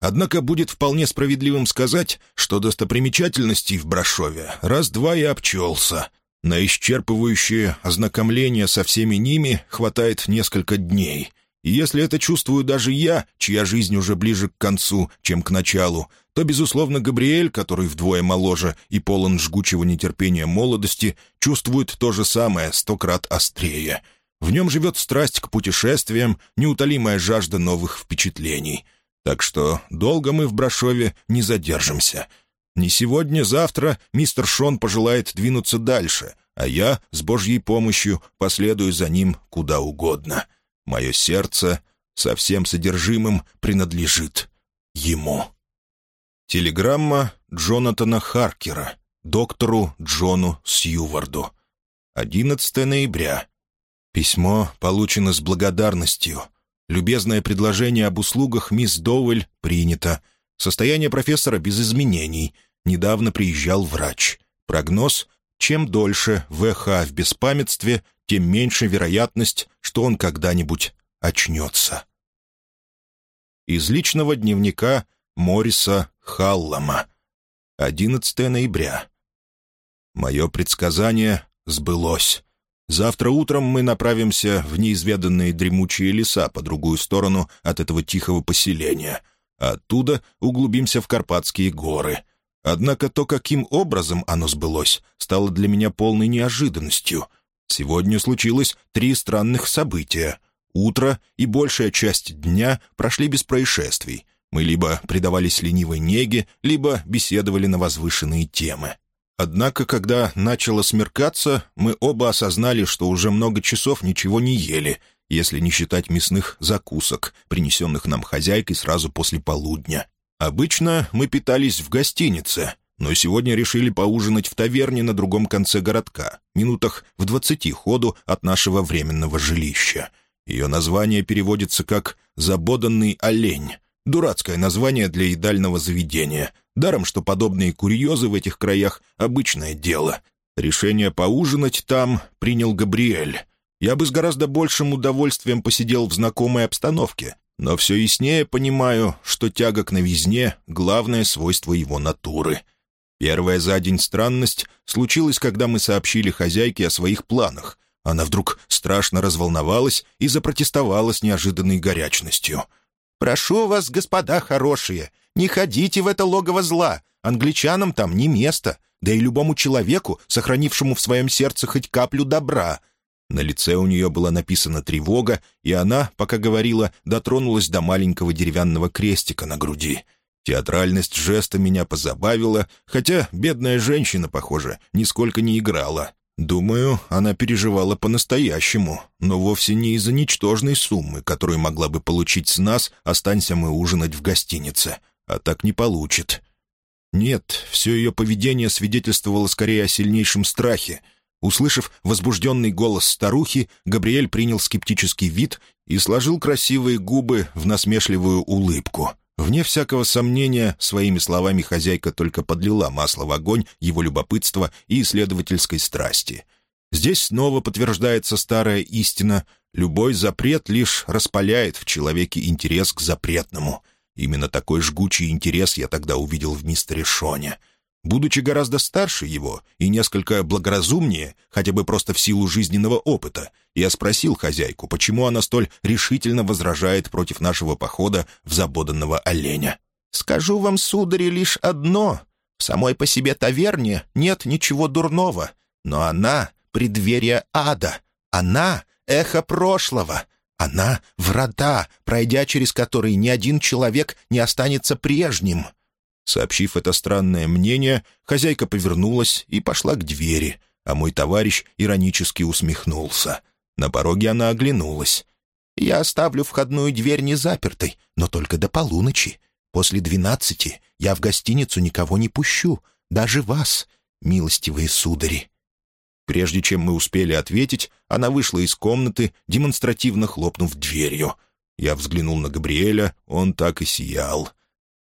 Speaker 1: Однако будет вполне справедливым сказать, что достопримечательностей в Брашове раз-два и обчелся. На исчерпывающее ознакомление со всеми ними хватает несколько дней. И если это чувствую даже я, чья жизнь уже ближе к концу, чем к началу, то, безусловно, Габриэль, который вдвое моложе и полон жгучего нетерпения молодости, чувствует то же самое сто крат острее. В нем живет страсть к путешествиям, неутолимая жажда новых впечатлений — так что долго мы в Брашове не задержимся. Не сегодня-завтра мистер Шон пожелает двинуться дальше, а я, с Божьей помощью, последую за ним куда угодно. Мое сердце со всем содержимым принадлежит ему. Телеграмма Джонатана Харкера, доктору Джону Сьюварду. 11 ноября. Письмо получено с благодарностью — Любезное предложение об услугах мисс Доуэль принято. Состояние профессора без изменений. Недавно приезжал врач. Прогноз — чем дольше ВХ в беспамятстве, тем меньше вероятность, что он когда-нибудь очнется. Из личного дневника Мориса Халлама. 11 ноября. Мое предсказание сбылось. Завтра утром мы направимся в неизведанные дремучие леса по другую сторону от этого тихого поселения. оттуда углубимся в Карпатские горы. Однако то, каким образом оно сбылось, стало для меня полной неожиданностью. Сегодня случилось три странных события. Утро и большая часть дня прошли без происшествий. Мы либо предавались ленивой неге, либо беседовали на возвышенные темы. Однако, когда начало смеркаться, мы оба осознали, что уже много часов ничего не ели, если не считать мясных закусок, принесенных нам хозяйкой сразу после полудня. Обычно мы питались в гостинице, но сегодня решили поужинать в таверне на другом конце городка, минутах в двадцати ходу от нашего временного жилища. Ее название переводится как «забоданный олень». Дурацкое название для едального заведения. Даром, что подобные курьезы в этих краях — обычное дело. Решение поужинать там принял Габриэль. Я бы с гораздо большим удовольствием посидел в знакомой обстановке, но все яснее понимаю, что тяга к новизне — главное свойство его натуры — Первая за день странность случилась, когда мы сообщили хозяйке о своих планах. Она вдруг страшно разволновалась и запротестовала с неожиданной горячностью. «Прошу вас, господа хорошие, не ходите в это логово зла. Англичанам там не место, да и любому человеку, сохранившему в своем сердце хоть каплю добра». На лице у нее была написана тревога, и она, пока говорила, дотронулась до маленького деревянного крестика на груди — Театральность жеста меня позабавила, хотя бедная женщина, похоже, нисколько не играла. Думаю, она переживала по-настоящему, но вовсе не из-за ничтожной суммы, которую могла бы получить с нас, останься мы ужинать в гостинице. А так не получит. Нет, все ее поведение свидетельствовало скорее о сильнейшем страхе. Услышав возбужденный голос старухи, Габриэль принял скептический вид и сложил красивые губы в насмешливую улыбку — Вне всякого сомнения, своими словами хозяйка только подлила масло в огонь его любопытства и исследовательской страсти. Здесь снова подтверждается старая истина «любой запрет лишь распаляет в человеке интерес к запретному». Именно такой жгучий интерес я тогда увидел в мистере Шоне — Будучи гораздо старше его и несколько благоразумнее, хотя бы просто в силу жизненного опыта, я спросил хозяйку, почему она столь решительно возражает против нашего похода в забоданного оленя. «Скажу вам, судари, лишь одно. В самой по себе таверне нет ничего дурного, но она — преддверие ада, она — эхо прошлого». Она — врата, пройдя через которые ни один человек не останется прежним. Сообщив это странное мнение, хозяйка повернулась и пошла к двери, а мой товарищ иронически усмехнулся. На пороге она оглянулась. «Я оставлю входную дверь не запертой, но только до полуночи. После двенадцати я в гостиницу никого не пущу, даже вас, милостивые судари». Прежде чем мы успели ответить, она вышла из комнаты, демонстративно хлопнув дверью. Я взглянул на Габриэля, он так и сиял.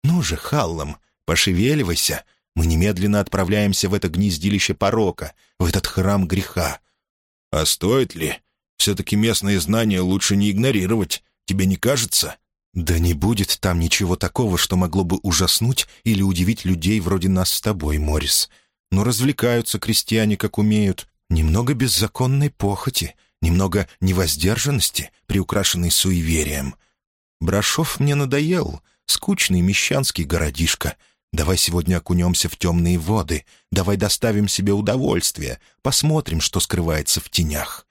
Speaker 1: «Ну же, Халлам, пошевеливайся. Мы немедленно отправляемся в это гнездилище порока, в этот храм греха». «А стоит ли? Все-таки местные знания лучше не игнорировать. Тебе не кажется?» «Да не будет там ничего такого, что могло бы ужаснуть или удивить людей вроде нас с тобой, Морис. Но развлекаются крестьяне, как умеют. Немного беззаконной похоти, немного невоздержанности, приукрашенной суеверием. Брашов мне надоел скучный мещанский городишко. Давай сегодня окунемся в темные воды, давай доставим себе удовольствие, посмотрим, что скрывается в тенях».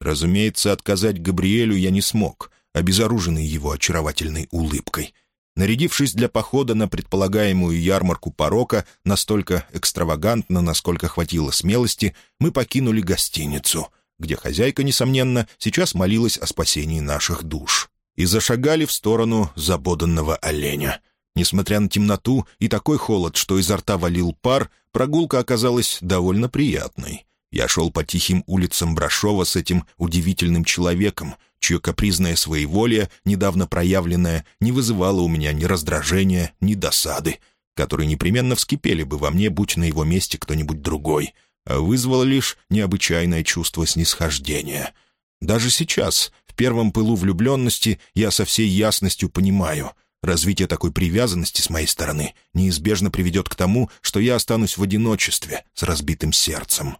Speaker 1: Разумеется, отказать Габриэлю я не смог, обезоруженный его очаровательной улыбкой. Нарядившись для похода на предполагаемую ярмарку порока настолько экстравагантно, насколько хватило смелости, мы покинули гостиницу, где хозяйка, несомненно, сейчас молилась о спасении наших душ и зашагали в сторону забоданного оленя. Несмотря на темноту и такой холод, что изо рта валил пар, прогулка оказалась довольно приятной. Я шел по тихим улицам Брашова с этим удивительным человеком, чье капризное своеволие, недавно проявленное, не вызывало у меня ни раздражения, ни досады, которые непременно вскипели бы во мне, будь на его месте кто-нибудь другой, а вызвало лишь необычайное чувство снисхождения. Даже сейчас, в первом пылу влюбленности я со всей ясностью понимаю, развитие такой привязанности с моей стороны неизбежно приведет к тому, что я останусь в одиночестве с разбитым сердцем.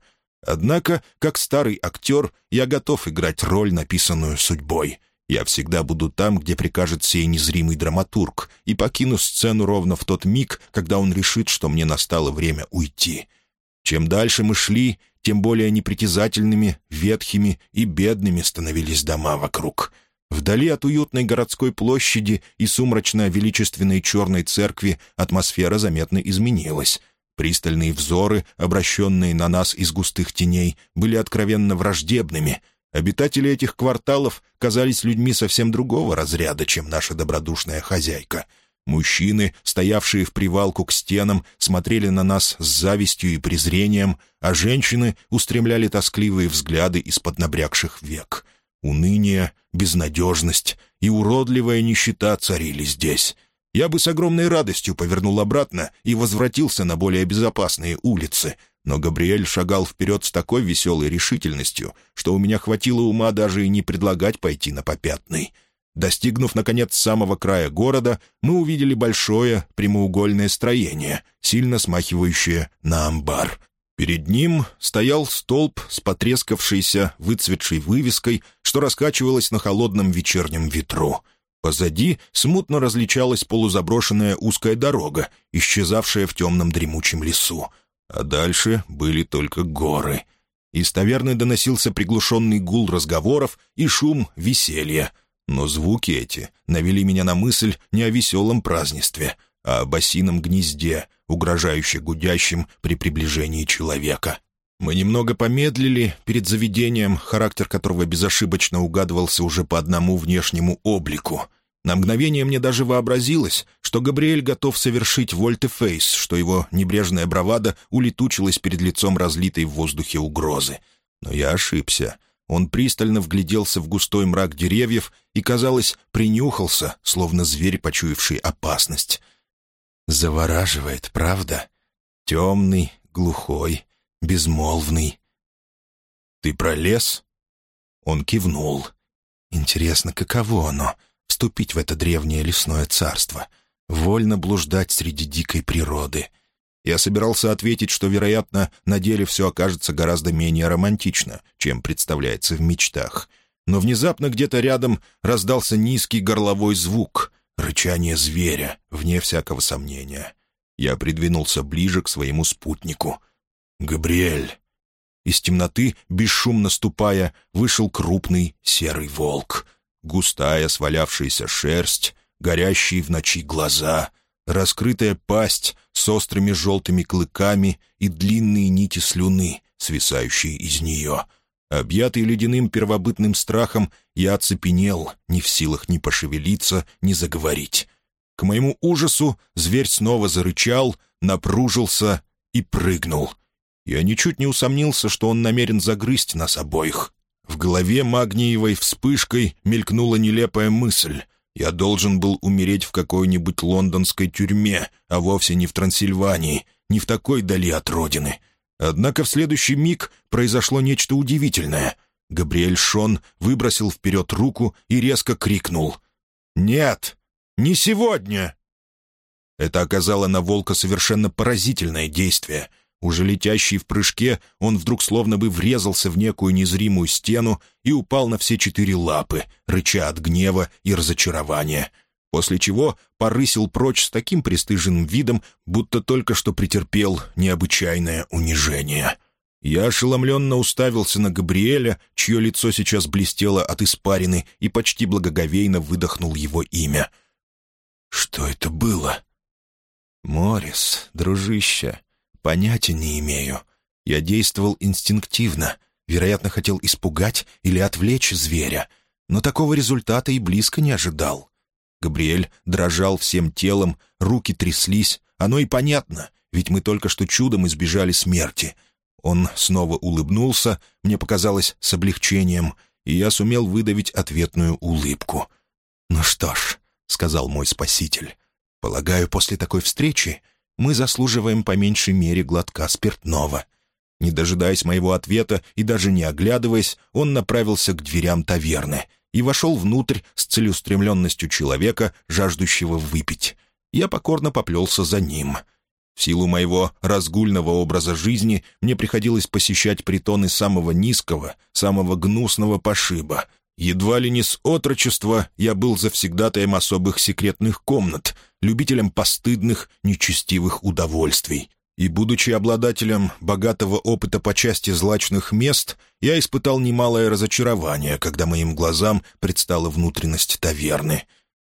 Speaker 1: Однако, как старый актер, я готов играть роль, написанную судьбой. Я всегда буду там, где прикажет сей незримый драматург, и покину сцену ровно в тот миг, когда он решит, что мне настало время уйти. Чем дальше мы шли, тем более непритязательными, ветхими и бедными становились дома вокруг. Вдали от уютной городской площади и сумрачно-величественной черной церкви атмосфера заметно изменилась. Пристальные взоры, обращенные на нас из густых теней, были откровенно враждебными. Обитатели этих кварталов казались людьми совсем другого разряда, чем наша добродушная хозяйка. Мужчины, стоявшие в привалку к стенам, смотрели на нас с завистью и презрением, а женщины устремляли тоскливые взгляды из-под набрякших век. Уныние, безнадежность и уродливая нищета царили здесь. Я бы с огромной радостью повернул обратно и возвратился на более безопасные улицы, но Габриэль шагал вперед с такой веселой решительностью, что у меня хватило ума даже и не предлагать пойти на попятный. Достигнув, наконец, самого края города, мы увидели большое прямоугольное строение, сильно смахивающее на амбар. Перед ним стоял столб с потрескавшейся, выцветшей вывеской, что раскачивалось на холодном вечернем ветру — Позади смутно различалась полузаброшенная узкая дорога, исчезавшая в темном дремучем лесу. А дальше были только горы. Из таверны доносился приглушенный гул разговоров и шум веселья. Но звуки эти навели меня на мысль не о веселом празднестве, а о басином гнезде, угрожающе гудящем при приближении человека. Мы немного помедлили перед заведением, характер которого безошибочно угадывался уже по одному внешнему облику. На мгновение мне даже вообразилось, что Габриэль готов совершить вольте-фейс, что его небрежная бравада улетучилась перед лицом разлитой в воздухе угрозы. Но я ошибся. Он пристально вгляделся в густой мрак деревьев и, казалось, принюхался, словно зверь, почуявший опасность. «Завораживает, правда? Темный, глухой, безмолвный. «Ты пролез?» Он кивнул. «Интересно, каково оно — вступить в это древнее лесное царство, вольно блуждать среди дикой природы?» Я собирался ответить, что, вероятно, на деле все окажется гораздо менее романтично, чем представляется в мечтах. Но внезапно где-то рядом раздался низкий горловой звук — рычание зверя, вне всякого сомнения. Я придвинулся ближе к своему спутнику — «Габриэль!» Из темноты, бесшумно ступая, вышел крупный серый волк. Густая свалявшаяся шерсть, горящие в ночи глаза, раскрытая пасть с острыми желтыми клыками и длинные нити слюны, свисающие из нее. Объятый ледяным первобытным страхом, я оцепенел, не в силах ни пошевелиться, ни заговорить. К моему ужасу зверь снова зарычал, напружился и прыгнул — я ничуть не усомнился, что он намерен загрызть нас обоих. В голове магниевой вспышкой мелькнула нелепая мысль. Я должен был умереть в какой-нибудь лондонской тюрьме, а вовсе не в Трансильвании, не в такой дали от родины. Однако в следующий миг произошло нечто удивительное. Габриэль Шон выбросил вперед руку и резко крикнул. «Нет! Не сегодня!» Это оказало на волка совершенно поразительное действие — уже летящий в прыжке, он вдруг словно бы врезался в некую незримую стену и упал на все четыре лапы, рыча от гнева и разочарования. После чего порысил прочь с таким пристыженным видом, будто только что претерпел необычайное унижение. Я ошеломленно уставился на Габриэля, чье лицо сейчас блестело от испарины, и почти благоговейно выдохнул его имя. «Что это было?» «Морис, дружище», Понятия не имею. Я действовал инстинктивно. Вероятно, хотел испугать или отвлечь зверя. Но такого результата и близко не ожидал. Габриэль дрожал всем телом, руки тряслись. Оно и понятно, ведь мы только что чудом избежали смерти. Он снова улыбнулся, мне показалось, с облегчением, и я сумел выдавить ответную улыбку. «Ну что ж», — сказал мой спаситель, — «полагаю, после такой встречи мы заслуживаем по меньшей мере глотка спиртного». Не дожидаясь моего ответа и даже не оглядываясь, он направился к дверям таверны и вошел внутрь с целеустремленностью человека, жаждущего выпить. Я покорно поплелся за ним. В силу моего разгульного образа жизни мне приходилось посещать притоны самого низкого, самого гнусного пошиба, Едва ли не с отрочества я был завсегдатаем особых секретных комнат, любителем постыдных, нечестивых удовольствий. И, будучи обладателем богатого опыта по части злачных мест, я испытал немалое разочарование, когда моим глазам предстала внутренность таверны.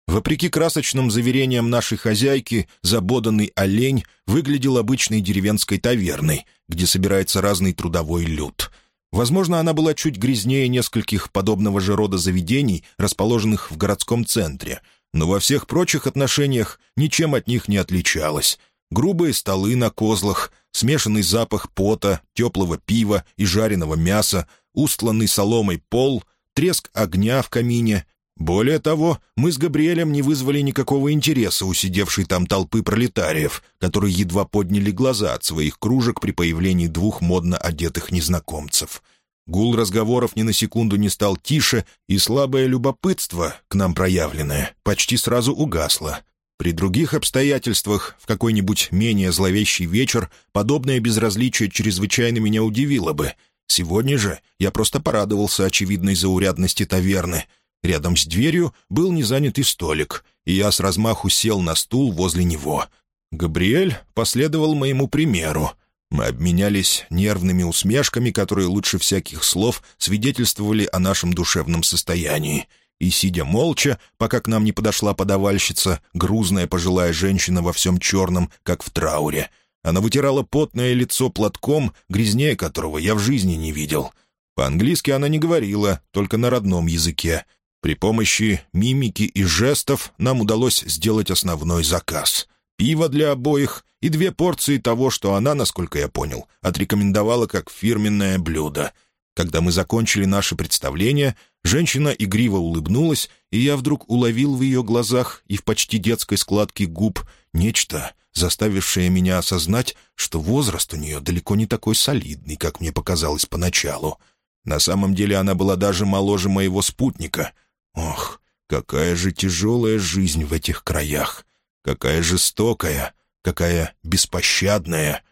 Speaker 1: Вопреки красочным заверениям нашей хозяйки, забоданный олень выглядел обычной деревенской таверной, где собирается разный трудовой люд. Возможно, она была чуть грязнее нескольких подобного же рода заведений, расположенных в городском центре, но во всех прочих отношениях ничем от них не отличалась. Грубые столы на козлах, смешанный запах пота, теплого пива и жареного мяса, устланный соломой пол, треск огня в камине, более того, мы с Габриэлем не вызвали никакого интереса у сидевшей там толпы пролетариев, которые едва подняли глаза от своих кружек при появлении двух модно одетых незнакомцев. Гул разговоров ни на секунду не стал тише, и слабое любопытство, к нам проявленное, почти сразу угасло. При других обстоятельствах, в какой-нибудь менее зловещий вечер, подобное безразличие чрезвычайно меня удивило бы. Сегодня же я просто порадовался очевидной заурядности таверны — Рядом с дверью был незанятый столик, и я с размаху сел на стул возле него. Габриэль последовал моему примеру. Мы обменялись нервными усмешками, которые лучше всяких слов свидетельствовали о нашем душевном состоянии. И, сидя молча, пока к нам не подошла подавальщица, грузная пожилая женщина во всем черном, как в трауре. Она вытирала потное лицо платком, грязнее которого я в жизни не видел. По-английски она не говорила, только на родном языке, при помощи мимики и жестов нам удалось сделать основной заказ. Пиво для обоих и две порции того, что она, насколько я понял, отрекомендовала как фирменное блюдо. Когда мы закончили наше представление, женщина игриво улыбнулась, и я вдруг уловил в ее глазах и в почти детской складке губ нечто, заставившее меня осознать, что возраст у нее далеко не такой солидный, как мне показалось поначалу. На самом деле она была даже моложе моего спутника — Ох, какая же тяжелая жизнь в этих краях! Какая жестокая, какая беспощадная!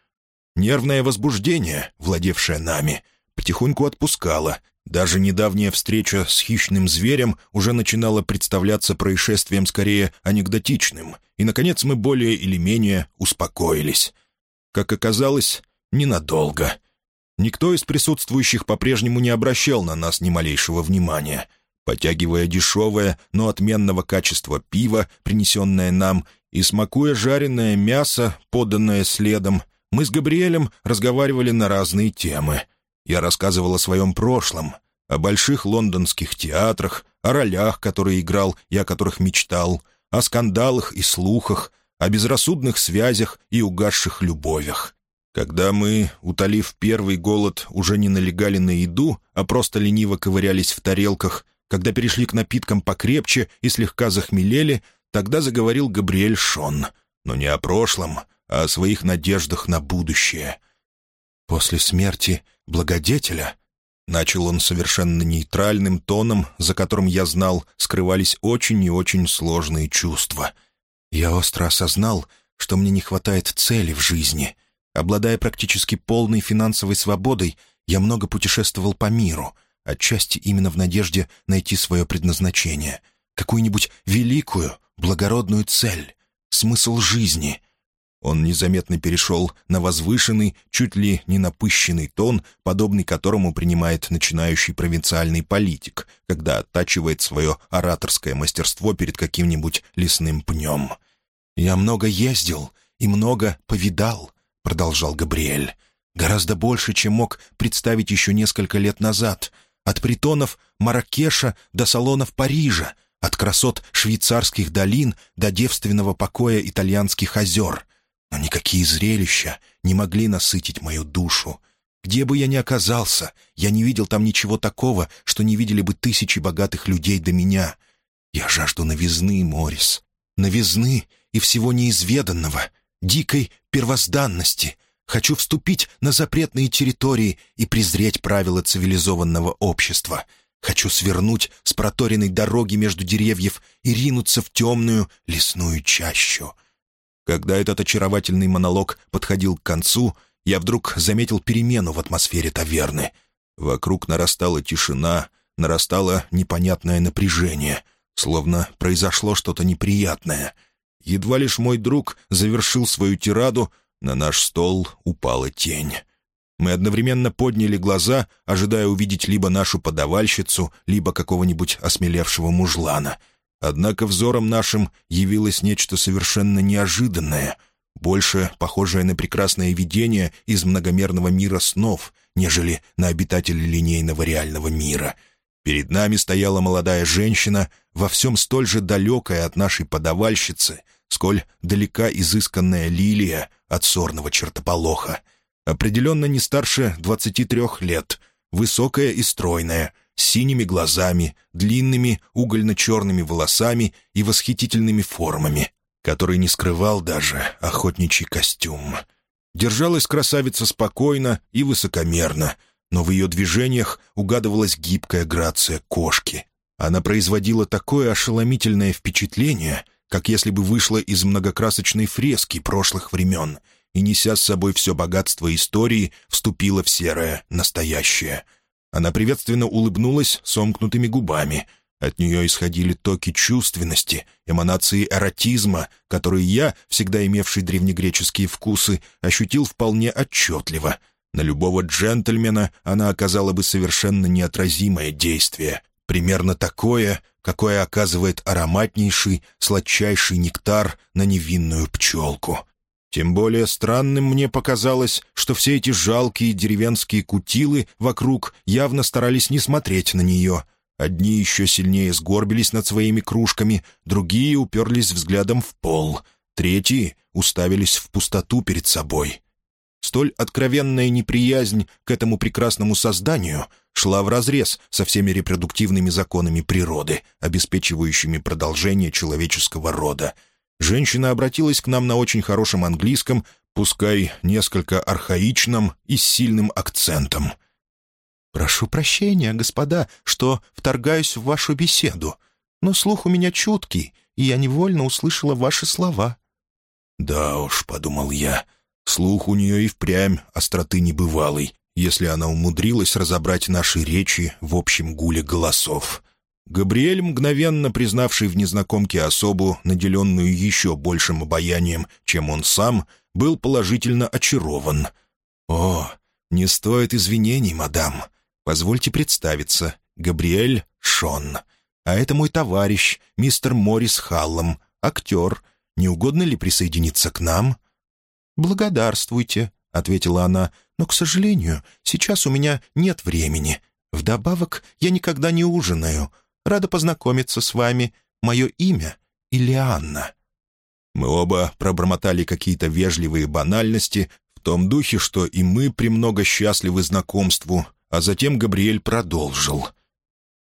Speaker 1: Нервное возбуждение, владевшее нами, потихоньку отпускало. Даже недавняя встреча с хищным зверем уже начинала представляться происшествием скорее анекдотичным, и, наконец, мы более или менее успокоились. Как оказалось, ненадолго. Никто из присутствующих по-прежнему не обращал на нас ни малейшего внимания — Потягивая дешевое, но отменного качества пиво, принесенное нам, и смакуя жареное мясо, поданное следом, мы с Габриэлем разговаривали на разные темы. Я рассказывал о своем прошлом, о больших лондонских театрах, о ролях, которые играл и о которых мечтал, о скандалах и слухах, о безрассудных связях и угасших любовях. Когда мы, утолив первый голод, уже не налегали на еду, а просто лениво ковырялись в тарелках, когда перешли к напиткам покрепче и слегка захмелели, тогда заговорил Габриэль Шон. Но не о прошлом, а о своих надеждах на будущее. «После смерти благодетеля», — начал он совершенно нейтральным тоном, за которым я знал, скрывались очень и очень сложные чувства. «Я остро осознал, что мне не хватает цели в жизни. Обладая практически полной финансовой свободой, я много путешествовал по миру — отчасти именно в надежде найти свое предназначение, какую-нибудь великую, благородную цель, смысл жизни. Он незаметно перешел на возвышенный, чуть ли не напыщенный тон, подобный которому принимает начинающий провинциальный политик, когда оттачивает свое ораторское мастерство перед каким-нибудь лесным пнем. «Я много ездил и много повидал», — продолжал Габриэль. «Гораздо больше, чем мог представить еще несколько лет назад — от притонов Маракеша до салонов Парижа, от красот швейцарских долин до девственного покоя итальянских озер. Но никакие зрелища не могли насытить мою душу. Где бы я ни оказался, я не видел там ничего такого, что не видели бы тысячи богатых людей до меня. Я жажду новизны, Морис, новизны и всего неизведанного, дикой первозданности — Хочу вступить на запретные территории и презреть правила цивилизованного общества. Хочу свернуть с проторенной дороги между деревьев и ринуться в темную лесную чащу. Когда этот очаровательный монолог подходил к концу, я вдруг заметил перемену в атмосфере таверны. Вокруг нарастала тишина, нарастало непонятное напряжение, словно произошло что-то неприятное. Едва лишь мой друг завершил свою тираду, на наш стол упала тень. Мы одновременно подняли глаза, ожидая увидеть либо нашу подавальщицу, либо какого-нибудь осмелевшего мужлана. Однако взором нашим явилось нечто совершенно неожиданное, больше похожее на прекрасное видение из многомерного мира снов, нежели на обитателя линейного реального мира. Перед нами стояла молодая женщина, во всем столь же далекая от нашей подавальщицы, сколь далека изысканная лилия от сорного чертополоха. Определенно не старше двадцати трех лет, высокая и стройная — с синими глазами, длинными угольно-черными волосами и восхитительными формами, который не скрывал даже охотничий костюм. Держалась красавица спокойно и высокомерно, но в ее движениях угадывалась гибкая грация кошки. Она производила такое ошеломительное впечатление, как если бы вышла из многокрасочной фрески прошлых времен и, неся с собой все богатство истории, вступила в серое настоящее — она приветственно улыбнулась сомкнутыми губами. От нее исходили токи чувственности, эманации эротизма, которые я, всегда имевший древнегреческие вкусы, ощутил вполне отчетливо. На любого джентльмена она оказала бы совершенно неотразимое действие, примерно такое, какое оказывает ароматнейший, сладчайший нектар на невинную пчелку. Тем более странным мне показалось, что все эти жалкие деревенские кутилы вокруг явно старались не смотреть на нее. Одни еще сильнее сгорбились над своими кружками, другие уперлись взглядом в пол, третьи уставились в пустоту перед собой. Столь откровенная неприязнь к этому прекрасному созданию шла вразрез со всеми репродуктивными законами природы, обеспечивающими продолжение человеческого рода — Женщина обратилась к нам на очень хорошем английском, пускай несколько архаичном и с сильным акцентом. «Прошу прощения, господа, что вторгаюсь в вашу беседу, но слух у меня чуткий, и я невольно услышала ваши слова». «Да уж», — подумал я, — слух у нее и впрямь остроты небывалой, если она умудрилась разобрать наши речи в общем гуле голосов. Габриэль, мгновенно признавший в незнакомке особу, наделенную еще большим обаянием, чем он сам, был положительно очарован. «О, не стоит извинений, мадам. Позвольте представиться. Габриэль Шон. А это мой товарищ, мистер Морис Халлом, актер. Не угодно ли присоединиться к нам?» «Благодарствуйте», — ответила она, — «но, к сожалению, сейчас у меня нет времени. Вдобавок, я никогда не ужинаю». Рада познакомиться с вами. Мое имя — Илианна». Мы оба пробормотали какие-то вежливые банальности в том духе, что и мы премного счастливы знакомству, а затем Габриэль продолжил.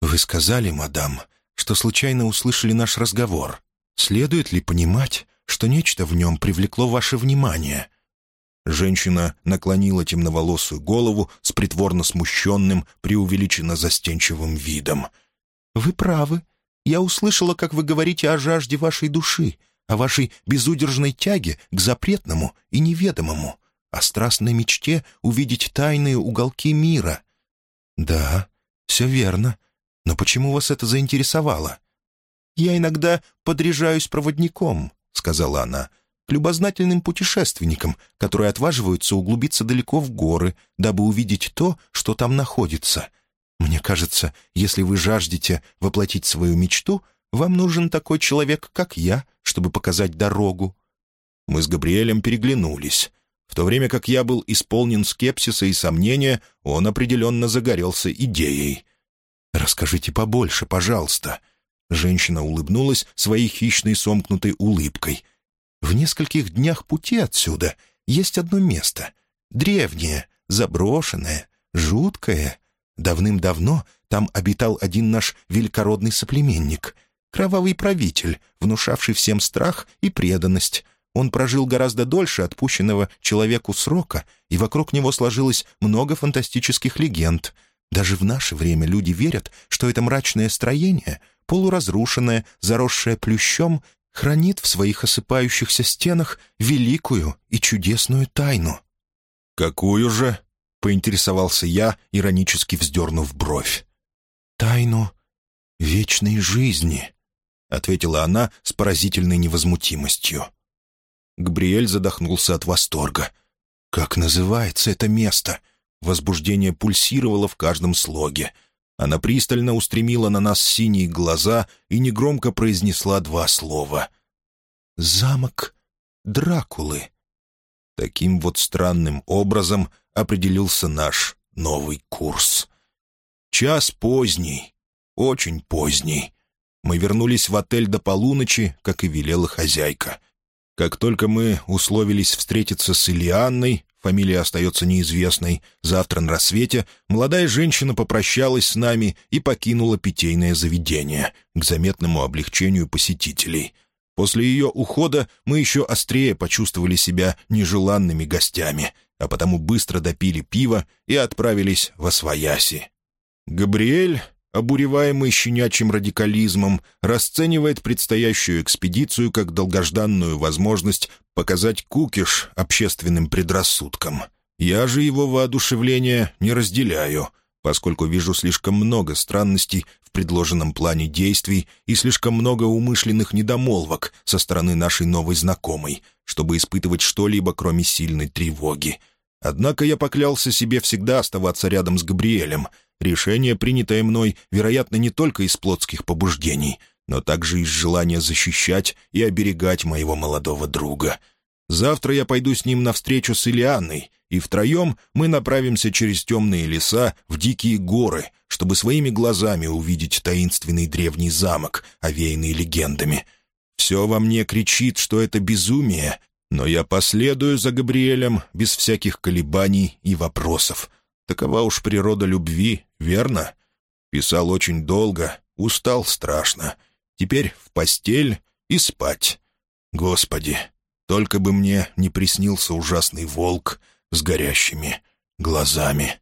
Speaker 1: «Вы сказали, мадам, что случайно услышали наш разговор. Следует ли понимать, что нечто в нем привлекло ваше внимание?» Женщина наклонила темноволосую голову с притворно смущенным, преувеличенно застенчивым видом — «Вы правы. Я услышала, как вы говорите о жажде вашей души, о вашей безудержной тяге к запретному и неведомому, о страстной мечте увидеть тайные уголки мира». «Да, все верно. Но почему вас это заинтересовало?» «Я иногда подряжаюсь проводником», — сказала она, — «любознательным путешественникам, которые отваживаются углубиться далеко в горы, дабы увидеть то, что там находится. Мне кажется, если вы жаждете воплотить свою мечту, вам нужен такой человек, как я, чтобы показать дорогу». Мы с Габриэлем переглянулись. В то время как я был исполнен скепсиса и сомнения, он определенно загорелся идеей. «Расскажите побольше, пожалуйста». Женщина улыбнулась своей хищной сомкнутой улыбкой. «В нескольких днях пути отсюда есть одно место. Древнее, заброшенное, жуткое. Давным-давно там обитал один наш великородный соплеменник, кровавый правитель, внушавший всем страх и преданность. Он прожил гораздо дольше отпущенного человеку срока, и вокруг него сложилось много фантастических легенд. Даже в наше время люди верят, что это мрачное строение, полуразрушенное, заросшее плющом, хранит в своих осыпающихся стенах великую и чудесную тайну. «Какую же?» — поинтересовался я, иронически вздернув бровь. «Тайну вечной жизни», — ответила она с поразительной невозмутимостью. Габриэль задохнулся от восторга. «Как называется это место?» Возбуждение пульсировало в каждом слоге. Она пристально устремила на нас синие глаза и негромко произнесла два слова. «Замок Дракулы». Таким вот странным образом определился наш новый курс. Час поздний, очень поздний. Мы вернулись в отель до полуночи, как и велела хозяйка. Как только мы условились встретиться с Ильянной, фамилия остается неизвестной, завтра на рассвете молодая женщина попрощалась с нами и покинула питейное заведение к заметному облегчению посетителей. После ее ухода мы еще острее почувствовали себя нежеланными гостями, а потому быстро допили пиво и отправились во Свояси. Габриэль обуреваемый щенячьим радикализмом, расценивает предстоящую экспедицию как долгожданную возможность показать кукиш общественным предрассудкам. Я же его воодушевление не разделяю, поскольку вижу слишком много странностей в предложенном плане действий и слишком много умышленных недомолвок со стороны нашей новой знакомой, чтобы испытывать что-либо, кроме сильной тревоги. Однако я поклялся себе всегда оставаться рядом с Габриэлем — Решение, принятое мной, вероятно, не только из плотских побуждений, но также из желания защищать и оберегать моего молодого друга. Завтра я пойду с ним навстречу с Илианной, и втроем мы направимся через темные леса в дикие горы, чтобы своими глазами увидеть таинственный древний замок, овеянный легендами. Все во мне кричит, что это безумие, но я последую за Габриэлем без всяких колебаний и вопросов — Такова уж природа любви, верно? Писал очень долго, устал страшно. Теперь в постель и спать. Господи, только бы мне не приснился ужасный волк с горящими глазами.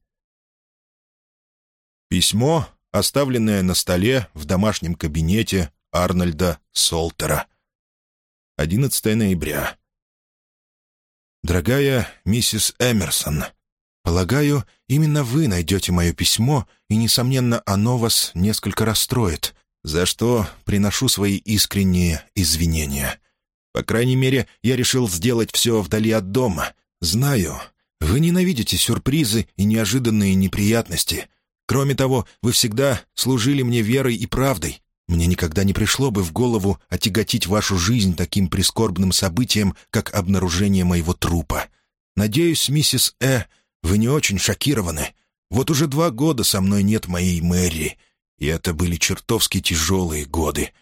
Speaker 1: Письмо, оставленное на столе в домашнем кабинете Арнольда Солтера. 11 ноября. «Дорогая миссис Эмерсон, Полагаю, именно вы найдете мое письмо, и, несомненно, оно вас несколько расстроит, за что приношу свои искренние извинения. По крайней мере, я решил сделать все вдали от дома. Знаю, вы ненавидите сюрпризы и неожиданные неприятности. Кроме того, вы всегда служили мне верой и правдой. Мне никогда не пришло бы в голову отяготить вашу жизнь таким прискорбным событием, как обнаружение моего трупа. Надеюсь, миссис Э., вы не очень шокированы. Вот уже два года со мной нет моей Мэри, и это были чертовски тяжелые годы.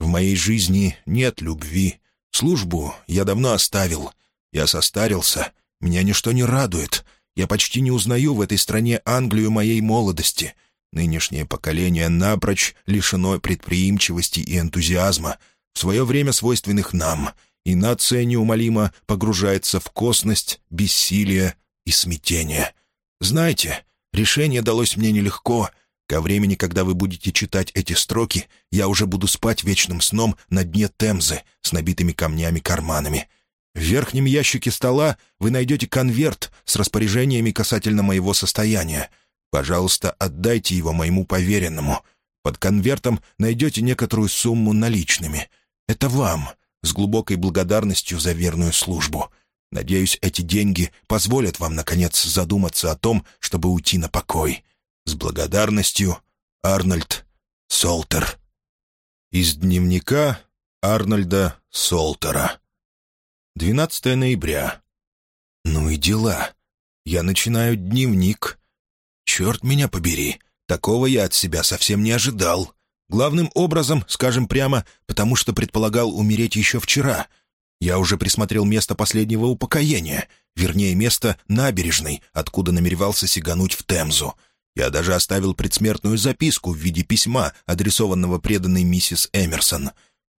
Speaker 1: В моей жизни нет любви. Службу я давно оставил. Я состарился. Меня ничто не радует. Я почти не узнаю в этой стране Англию моей молодости. Нынешнее поколение напрочь лишено предприимчивости и энтузиазма, в свое время свойственных нам, и нация неумолимо погружается в косность, бессилие, и смятение. Знаете, решение далось мне нелегко. Ко времени, когда вы будете читать эти строки, я уже буду спать вечным сном на дне Темзы с набитыми камнями-карманами. В верхнем ящике стола вы найдете конверт с распоряжениями касательно моего состояния. Пожалуйста, отдайте его моему поверенному. Под конвертом найдете некоторую сумму наличными. Это вам, с глубокой благодарностью за верную службу. Надеюсь, эти деньги позволят вам, наконец, задуматься о том, чтобы уйти на покой. С благодарностью, Арнольд Солтер. Из дневника Арнольда Солтера. 12 ноября. Ну и дела. Я начинаю дневник. Черт меня побери, такого я от себя совсем не ожидал. Главным образом, скажем прямо, потому что предполагал умереть еще вчера — я уже присмотрел место последнего упокоения, вернее, место набережной, откуда намеревался сигануть в Темзу. Я даже оставил предсмертную записку в виде письма, адресованного преданной миссис Эмерсон.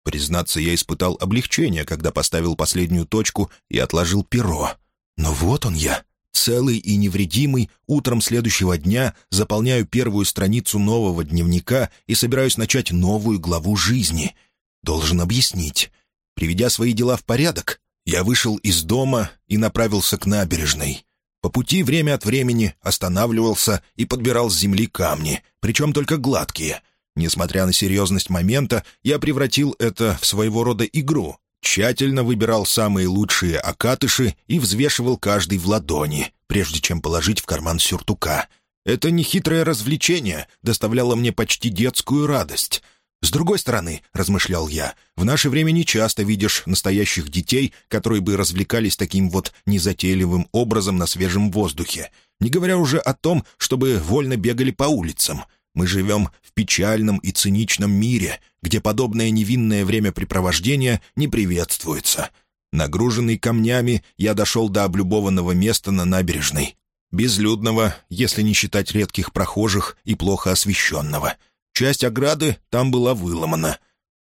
Speaker 1: Признаться, я испытал облегчение, когда поставил последнюю точку и отложил перо. Но вот он я, целый и невредимый, утром следующего дня заполняю первую страницу нового дневника и собираюсь начать новую главу жизни. Должен объяснить. Приведя свои дела в порядок, я вышел из дома и направился к набережной. По пути время от времени останавливался и подбирал с земли камни, причем только гладкие. Несмотря на серьезность момента, я превратил это в своего рода игру. Тщательно выбирал самые лучшие окатыши и взвешивал каждый в ладони, прежде чем положить в карман сюртука. Это нехитрое развлечение доставляло мне почти детскую радость. С другой стороны, размышлял я, в наше время не часто видишь настоящих детей, которые бы развлекались таким вот незатейливым образом на свежем воздухе, не говоря уже о том, чтобы вольно бегали по улицам. Мы живем в печальном и циничном мире, где подобное невинное времяпрепровождение не приветствуется. Нагруженный камнями, я дошел до облюбованного места на набережной, безлюдного, если не считать редких прохожих и плохо освещенного. Часть ограды там была выломана.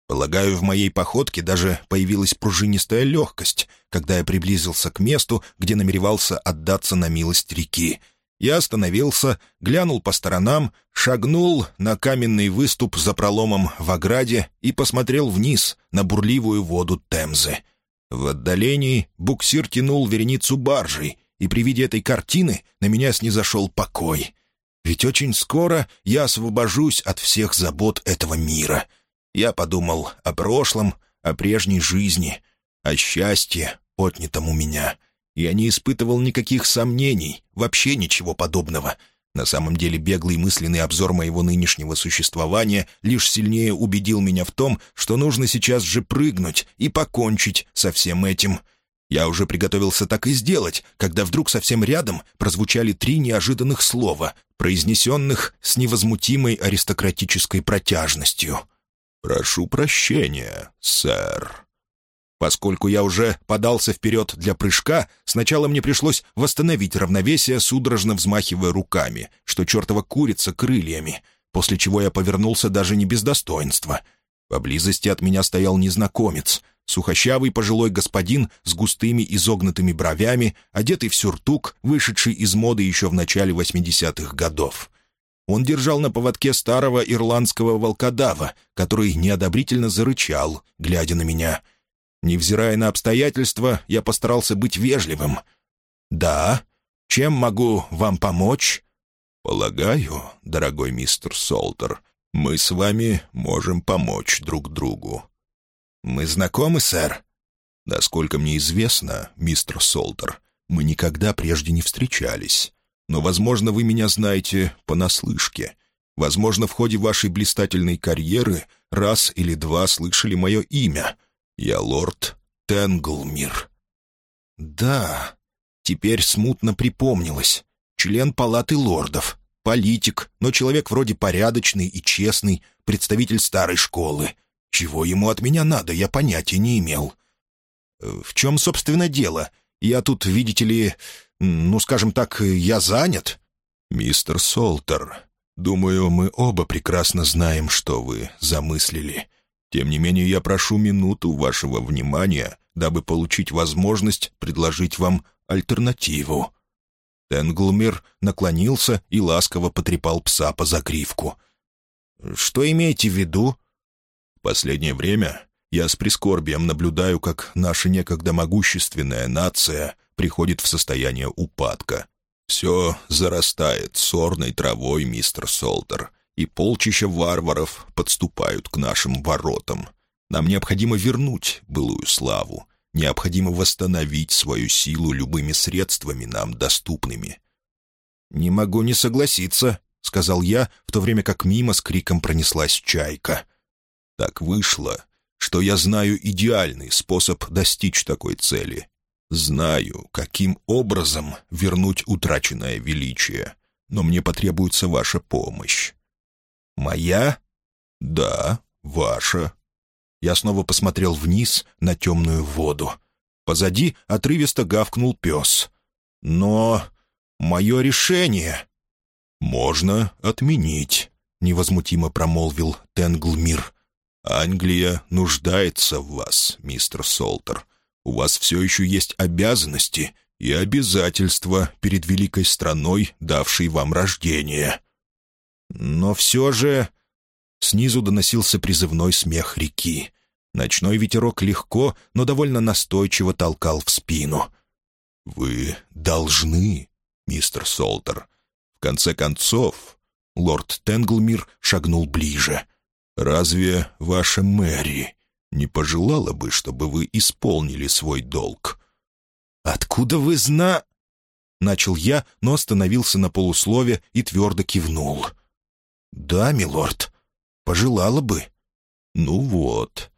Speaker 1: Полагаю, в моей походке даже появилась пружинистая легкость, когда я приблизился к месту, где намеревался отдаться на милость реки. Я остановился, глянул по сторонам, шагнул на каменный выступ за проломом в ограде и посмотрел вниз на бурливую воду Темзы. В отдалении буксир тянул вереницу баржей, и при виде этой картины на меня снизошел покой. Ведь очень скоро я освобожусь от всех забот этого мира. Я подумал о прошлом, о прежней жизни, о счастье, отнятом у меня. Я не испытывал никаких сомнений, вообще ничего подобного. На самом деле беглый мысленный обзор моего нынешнего существования лишь сильнее убедил меня в том, что нужно сейчас же прыгнуть и покончить со всем этим — я уже приготовился так и сделать, когда вдруг совсем рядом прозвучали три неожиданных слова, произнесенных с невозмутимой аристократической протяжностью. «Прошу прощения, сэр». Поскольку я уже подался вперед для прыжка, сначала мне пришлось восстановить равновесие, судорожно взмахивая руками, что чертова курица крыльями, после чего я повернулся даже не без достоинства. Поблизости от меня стоял незнакомец — Сухощавый пожилой господин с густыми изогнутыми бровями, одетый в сюртук, вышедший из моды еще в начале 80-х годов. Он держал на поводке старого ирландского волкодава, который неодобрительно зарычал, глядя на меня. Невзирая на обстоятельства, я постарался быть вежливым. «Да? Чем могу вам помочь?» «Полагаю, дорогой мистер Солтер, мы с вами можем помочь друг другу. «Мы знакомы, сэр?» «Насколько мне известно, мистер Солтер, мы никогда прежде не встречались. Но, возможно, вы меня знаете понаслышке. Возможно, в ходе вашей блистательной карьеры раз или два слышали мое имя. Я лорд Тенглмир». «Да, теперь смутно припомнилось. Член палаты лордов, политик, но человек вроде порядочный и честный, представитель старой школы. Чего ему от меня надо, я понятия не имел. В чем, собственно, дело? Я тут, видите ли, ну, скажем так, я занят. Мистер Солтер, думаю, мы оба прекрасно знаем, что вы замыслили. Тем не менее, я прошу минуту вашего внимания, дабы получить возможность предложить вам альтернативу». Тенглмир наклонился и ласково потрепал пса по загривку. «Что имеете в виду?» Последнее время я с прискорбием наблюдаю, как наша некогда могущественная нация приходит в состояние упадка. Все зарастает сорной травой, мистер Солтер, и полчища варваров подступают к нашим воротам. Нам необходимо вернуть былую славу, необходимо восстановить свою силу любыми средствами нам доступными. «Не могу не согласиться», — сказал я, в то время как мимо с криком пронеслась чайка. Так вышло, что я знаю идеальный способ достичь такой цели. Знаю, каким образом вернуть утраченное величие, но мне потребуется ваша помощь. Моя? Да, ваша. Я снова посмотрел вниз на темную воду. Позади отрывисто гавкнул пес. Но мое решение... «Можно отменить», — невозмутимо промолвил Тенглмир. Англия нуждается в вас, мистер Солтер. У вас все еще есть обязанности и обязательства перед великой страной, давшей вам рождение. Но все же... Снизу доносился призывной смех реки. Ночной ветерок легко, но довольно настойчиво толкал в спину. «Вы должны, мистер Солтер. В конце концов...» Лорд Тенглмир шагнул ближе — Разве ваша Мэри не пожелала бы, чтобы вы исполнили свой долг?» «Откуда вы зна...» Начал я, но остановился на полуслове и твердо кивнул. «Да, милорд, пожелала бы». «Ну вот,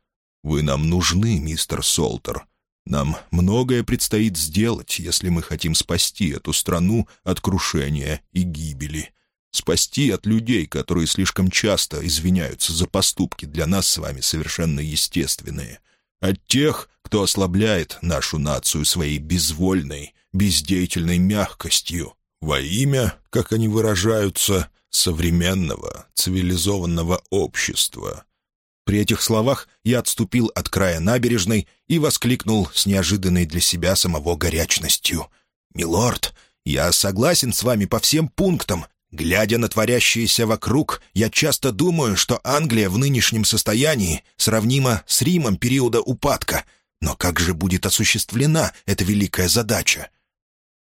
Speaker 1: вы нам нужны, мистер Солтер. Нам многое предстоит сделать, если мы хотим спасти эту страну от крушения и гибели. Спасти от людей, которые слишком часто извиняются за поступки для нас с вами совершенно естественные. От тех, кто ослабляет нашу нацию своей безвольной, бездеятельной мягкостью во имя, как они выражаются, современного цивилизованного общества. При этих словах я отступил от края набережной и воскликнул с неожиданной для себя самого горячностью. «Милорд, я согласен с вами по всем пунктам. Глядя на творящееся вокруг, я часто думаю, что Англия в нынешнем состоянии сравнима с Римом периода упадка. Но как же будет осуществлена эта великая задача?»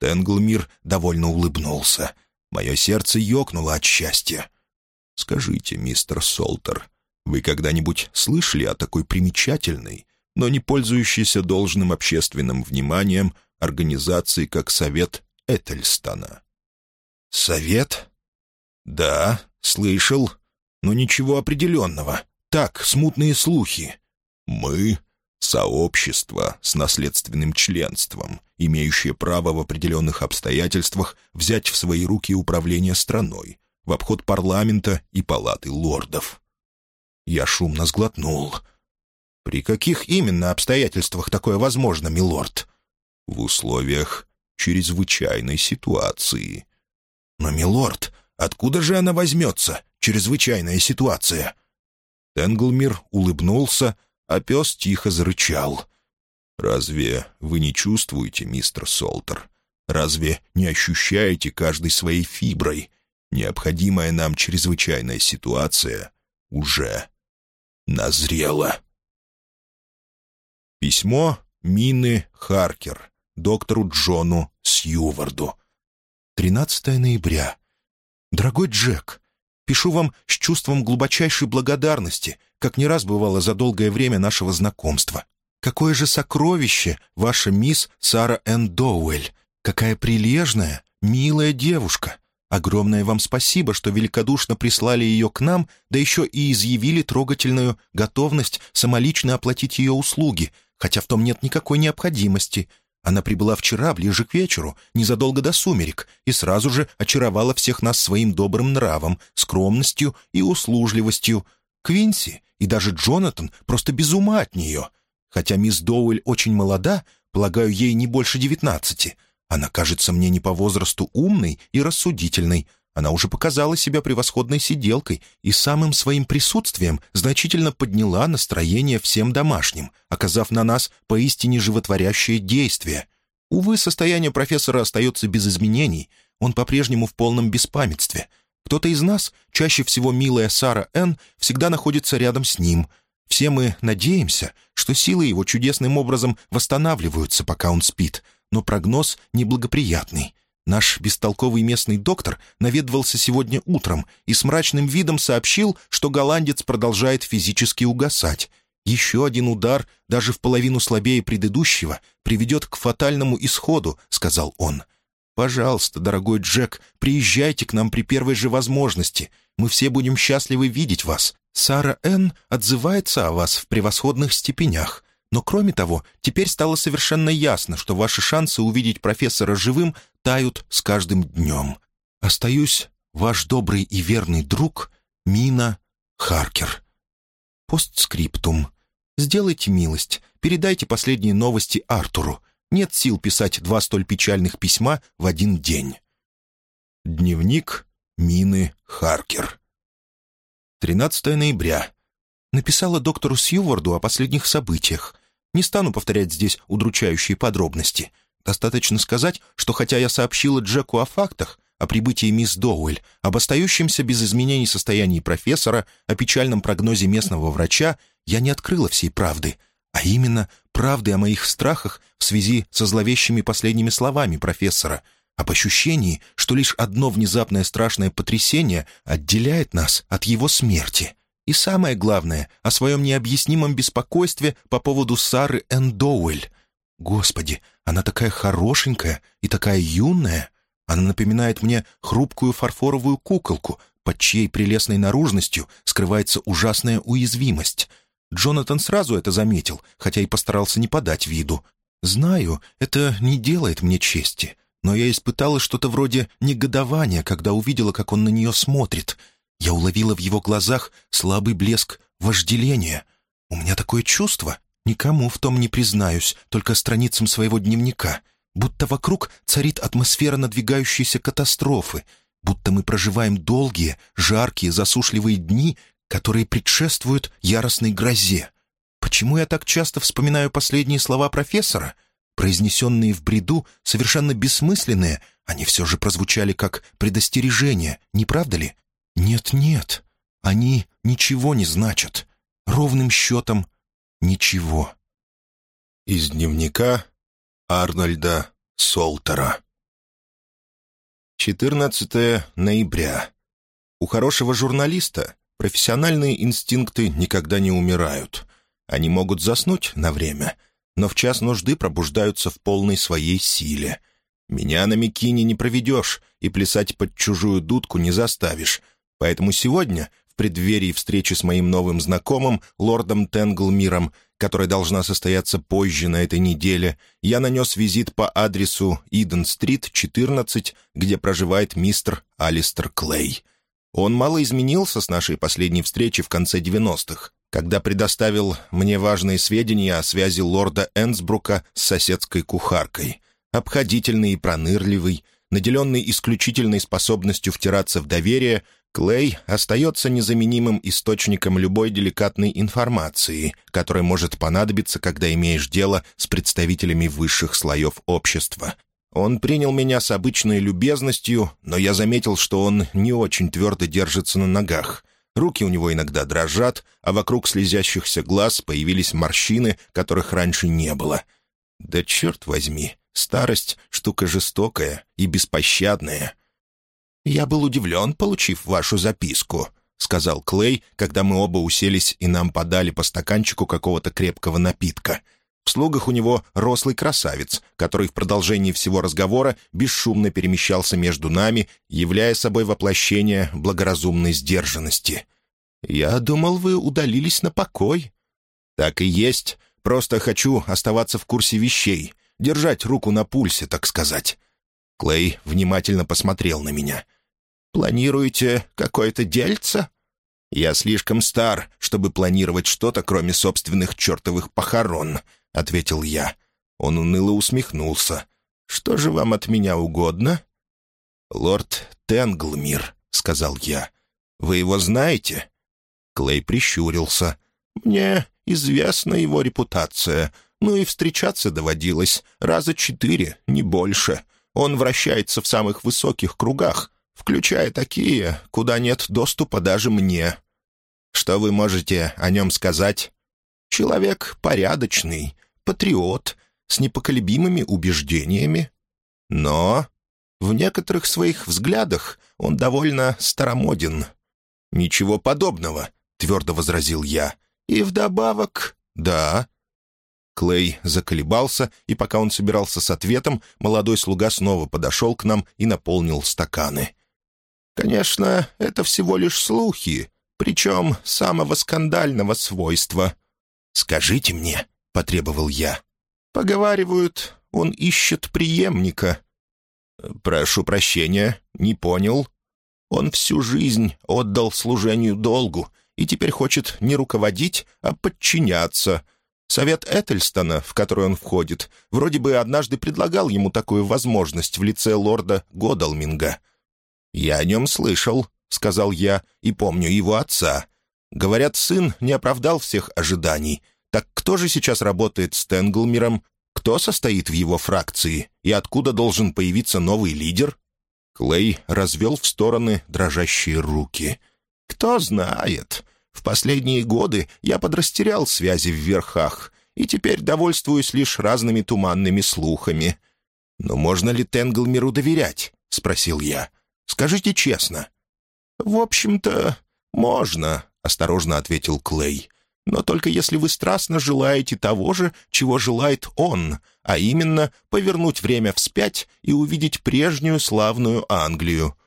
Speaker 1: Тенглмир довольно улыбнулся. Мое сердце ёкнуло от счастья. «Скажите, мистер Солтер, вы когда-нибудь слышали о такой примечательной, но не пользующейся должным общественным вниманием организации, как Совет Этельстона?» «Совет?» «Да, слышал, но ничего определенного. Так, смутные слухи. Мы — сообщество с наследственным членством, имеющее право в определенных обстоятельствах взять в свои руки управление страной, в обход парламента и палаты лордов. Я шумно сглотнул. «При каких именно обстоятельствах такое возможно, милорд?» «В условиях чрезвычайной ситуации». «Но, милорд, откуда же она возьмется, чрезвычайная ситуация?» Тенглмир улыбнулся, а пес тихо зарычал. «Разве вы не чувствуете, мистер Солтер? Разве не ощущаете каждой своей фиброй? Необходимая нам чрезвычайная ситуация уже назрело. Письмо Мины Харкер доктору Джону Сьюварду. 13 ноября. «Дорогой Джек, пишу вам с чувством глубочайшей благодарности, как не раз бывало за долгое время нашего знакомства. Какое же сокровище ваша мисс Сара Энн Доуэль! Какая прилежная, милая девушка! Огромное вам спасибо, что великодушно прислали ее к нам, да еще и изъявили трогательную готовность самолично оплатить ее услуги, хотя в том нет никакой необходимости. Она прибыла вчера, ближе к вечеру, незадолго до сумерек, и сразу же очаровала всех нас своим добрым нравом, скромностью и услужливостью. Квинси и даже Джонатан просто без ума от нее. Хотя мисс Доуэль очень молода, полагаю, ей не больше девятнадцати — она кажется мне не по возрасту умной и рассудительной. Она уже показала себя превосходной сиделкой и самым своим присутствием значительно подняла настроение всем домашним, оказав на нас поистине животворящее действие. Увы, состояние профессора остается без изменений. Он по-прежнему в полном беспамятстве. Кто-то из нас, чаще всего милая Сара Н., всегда находится рядом с ним. Все мы надеемся, что силы его чудесным образом восстанавливаются, пока он спит — но прогноз неблагоприятный. Наш бестолковый местный доктор наведывался сегодня утром и с мрачным видом сообщил, что голландец продолжает физически угасать. Еще один удар, даже в половину слабее предыдущего, приведет к фатальному исходу, сказал он. «Пожалуйста, дорогой Джек, приезжайте к нам при первой же возможности. Мы все будем счастливы видеть вас. Сара Н. отзывается о вас в превосходных степенях. Но кроме того, теперь стало совершенно ясно, что ваши шансы увидеть профессора живым тают с каждым днем. Остаюсь ваш добрый и верный друг Мина Харкер. Постскриптум. Сделайте милость, передайте последние новости Артуру. Нет сил писать два столь печальных письма в один день. Дневник Мины Харкер. 13 ноября. Написала доктору Сьюварду о последних событиях. Не стану повторять здесь удручающие подробности. Достаточно сказать, что хотя я сообщила Джеку о фактах, о прибытии мисс Доуэль, об остающемся без изменений состоянии профессора, о печальном прогнозе местного врача, я не открыла всей правды, а именно правды о моих страхах в связи со зловещими последними словами профессора, об ощущении, что лишь одно внезапное страшное потрясение отделяет нас от его смерти. И самое главное, о своем необъяснимом беспокойстве по поводу Сары Эндоуэль. Господи, она такая хорошенькая и такая юная. Она напоминает мне хрупкую фарфоровую куколку, под чьей прелестной наружностью скрывается ужасная уязвимость. Джонатан сразу это заметил, хотя и постарался не подать виду. Знаю, это не делает мне чести, но я испытала что-то вроде негодования, когда увидела, как он на нее смотрит. Я уловила в его глазах слабый блеск вожделения. У меня такое чувство, никому в том не признаюсь, только страницам своего дневника, будто вокруг царит атмосфера надвигающейся катастрофы, будто мы проживаем долгие, жаркие, засушливые дни, которые предшествуют яростной грозе. Почему я так часто вспоминаю последние слова профессора? Произнесенные в бреду, совершенно бессмысленные, они все же прозвучали как предостережение, не правда ли? Нет-нет, они ничего не значат. Ровным счетом ничего. Из дневника Арнольда Солтера 14 ноября. У хорошего журналиста профессиональные инстинкты никогда не умирают. Они могут заснуть на время, но в час нужды пробуждаются в полной своей силе. Меня на Микине не проведешь и плясать под чужую дудку не заставишь. Поэтому сегодня, в преддверии встречи с моим новым знакомым, лордом Тенглмиром, которая должна состояться позже на этой неделе, я нанес визит по адресу Иден-стрит, 14, где проживает мистер Алистер Клей. Он мало изменился с нашей последней встречи в конце 90-х когда предоставил мне важные сведения о связи лорда Энсбрука с соседской кухаркой. Обходительный и пронырливый, наделенный исключительной способностью втираться в доверие, Клей остается незаменимым источником любой деликатной информации, которая может понадобиться, когда имеешь дело с представителями высших слоев общества. Он принял меня с обычной любезностью, но я заметил, что он не очень твердо держится на ногах — Руки у него иногда дрожат, а вокруг слезящихся глаз появились морщины, которых раньше не было. Да черт возьми, старость — штука жестокая и беспощадная. «Я был удивлен, получив вашу записку», — сказал Клей, когда мы оба уселись и нам подали по стаканчику какого-то крепкого напитка — в слугах у него рослый красавец, который в продолжении всего разговора бесшумно перемещался между нами, являя собой воплощение благоразумной сдержанности. «Я думал, вы удалились на покой». «Так и есть. Просто хочу оставаться в курсе вещей, держать руку на пульсе, так сказать». Клей внимательно посмотрел на меня. «Планируете какое-то дельце?» «Я слишком стар, чтобы планировать что-то, кроме собственных чертовых похорон», — ответил я. Он уныло усмехнулся. «Что же вам от меня угодно?» «Лорд Тенглмир», — сказал я. «Вы его знаете?» Клей прищурился. «Мне известна его репутация. Ну и встречаться доводилось. Раза четыре, не больше. Он вращается в самых высоких кругах, включая такие, куда нет доступа даже мне. Что вы можете о нем сказать?» «Человек порядочный, патриот, с непоколебимыми убеждениями. Но в некоторых своих взглядах он довольно старомоден. «Ничего подобного», — твердо возразил я. «И вдобавок...» «Да». Клей заколебался, и пока он собирался с ответом, молодой слуга снова подошел к нам и наполнил стаканы. «Конечно, это всего лишь слухи, причем самого скандального свойства. Скажите мне, — потребовал я. «Поговаривают, он ищет преемника». «Прошу прощения, не понял. Он всю жизнь отдал служению долгу и теперь хочет не руководить, а подчиняться. Совет Этельстона, в который он входит, вроде бы однажды предлагал ему такую возможность в лице лорда Годалминга. «Я о нем слышал», — сказал я, — «и помню его отца. Говорят, сын не оправдал всех ожиданий» Так кто же сейчас работает с Тенглмиром? Кто состоит в его фракции? И откуда должен появиться новый лидер?» Клей развел в стороны дрожащие руки. «Кто знает. В последние годы я подрастерял связи в верхах, и теперь довольствуюсь лишь разными туманными слухами». «Но можно ли Тенглмиру доверять?» — спросил я. «Скажите честно». «В общем-то, можно», — осторожно ответил Клей. но только если вы страстно желаете того же, чего желает он, а именно повернуть время вспять и увидеть прежнюю славную Англию».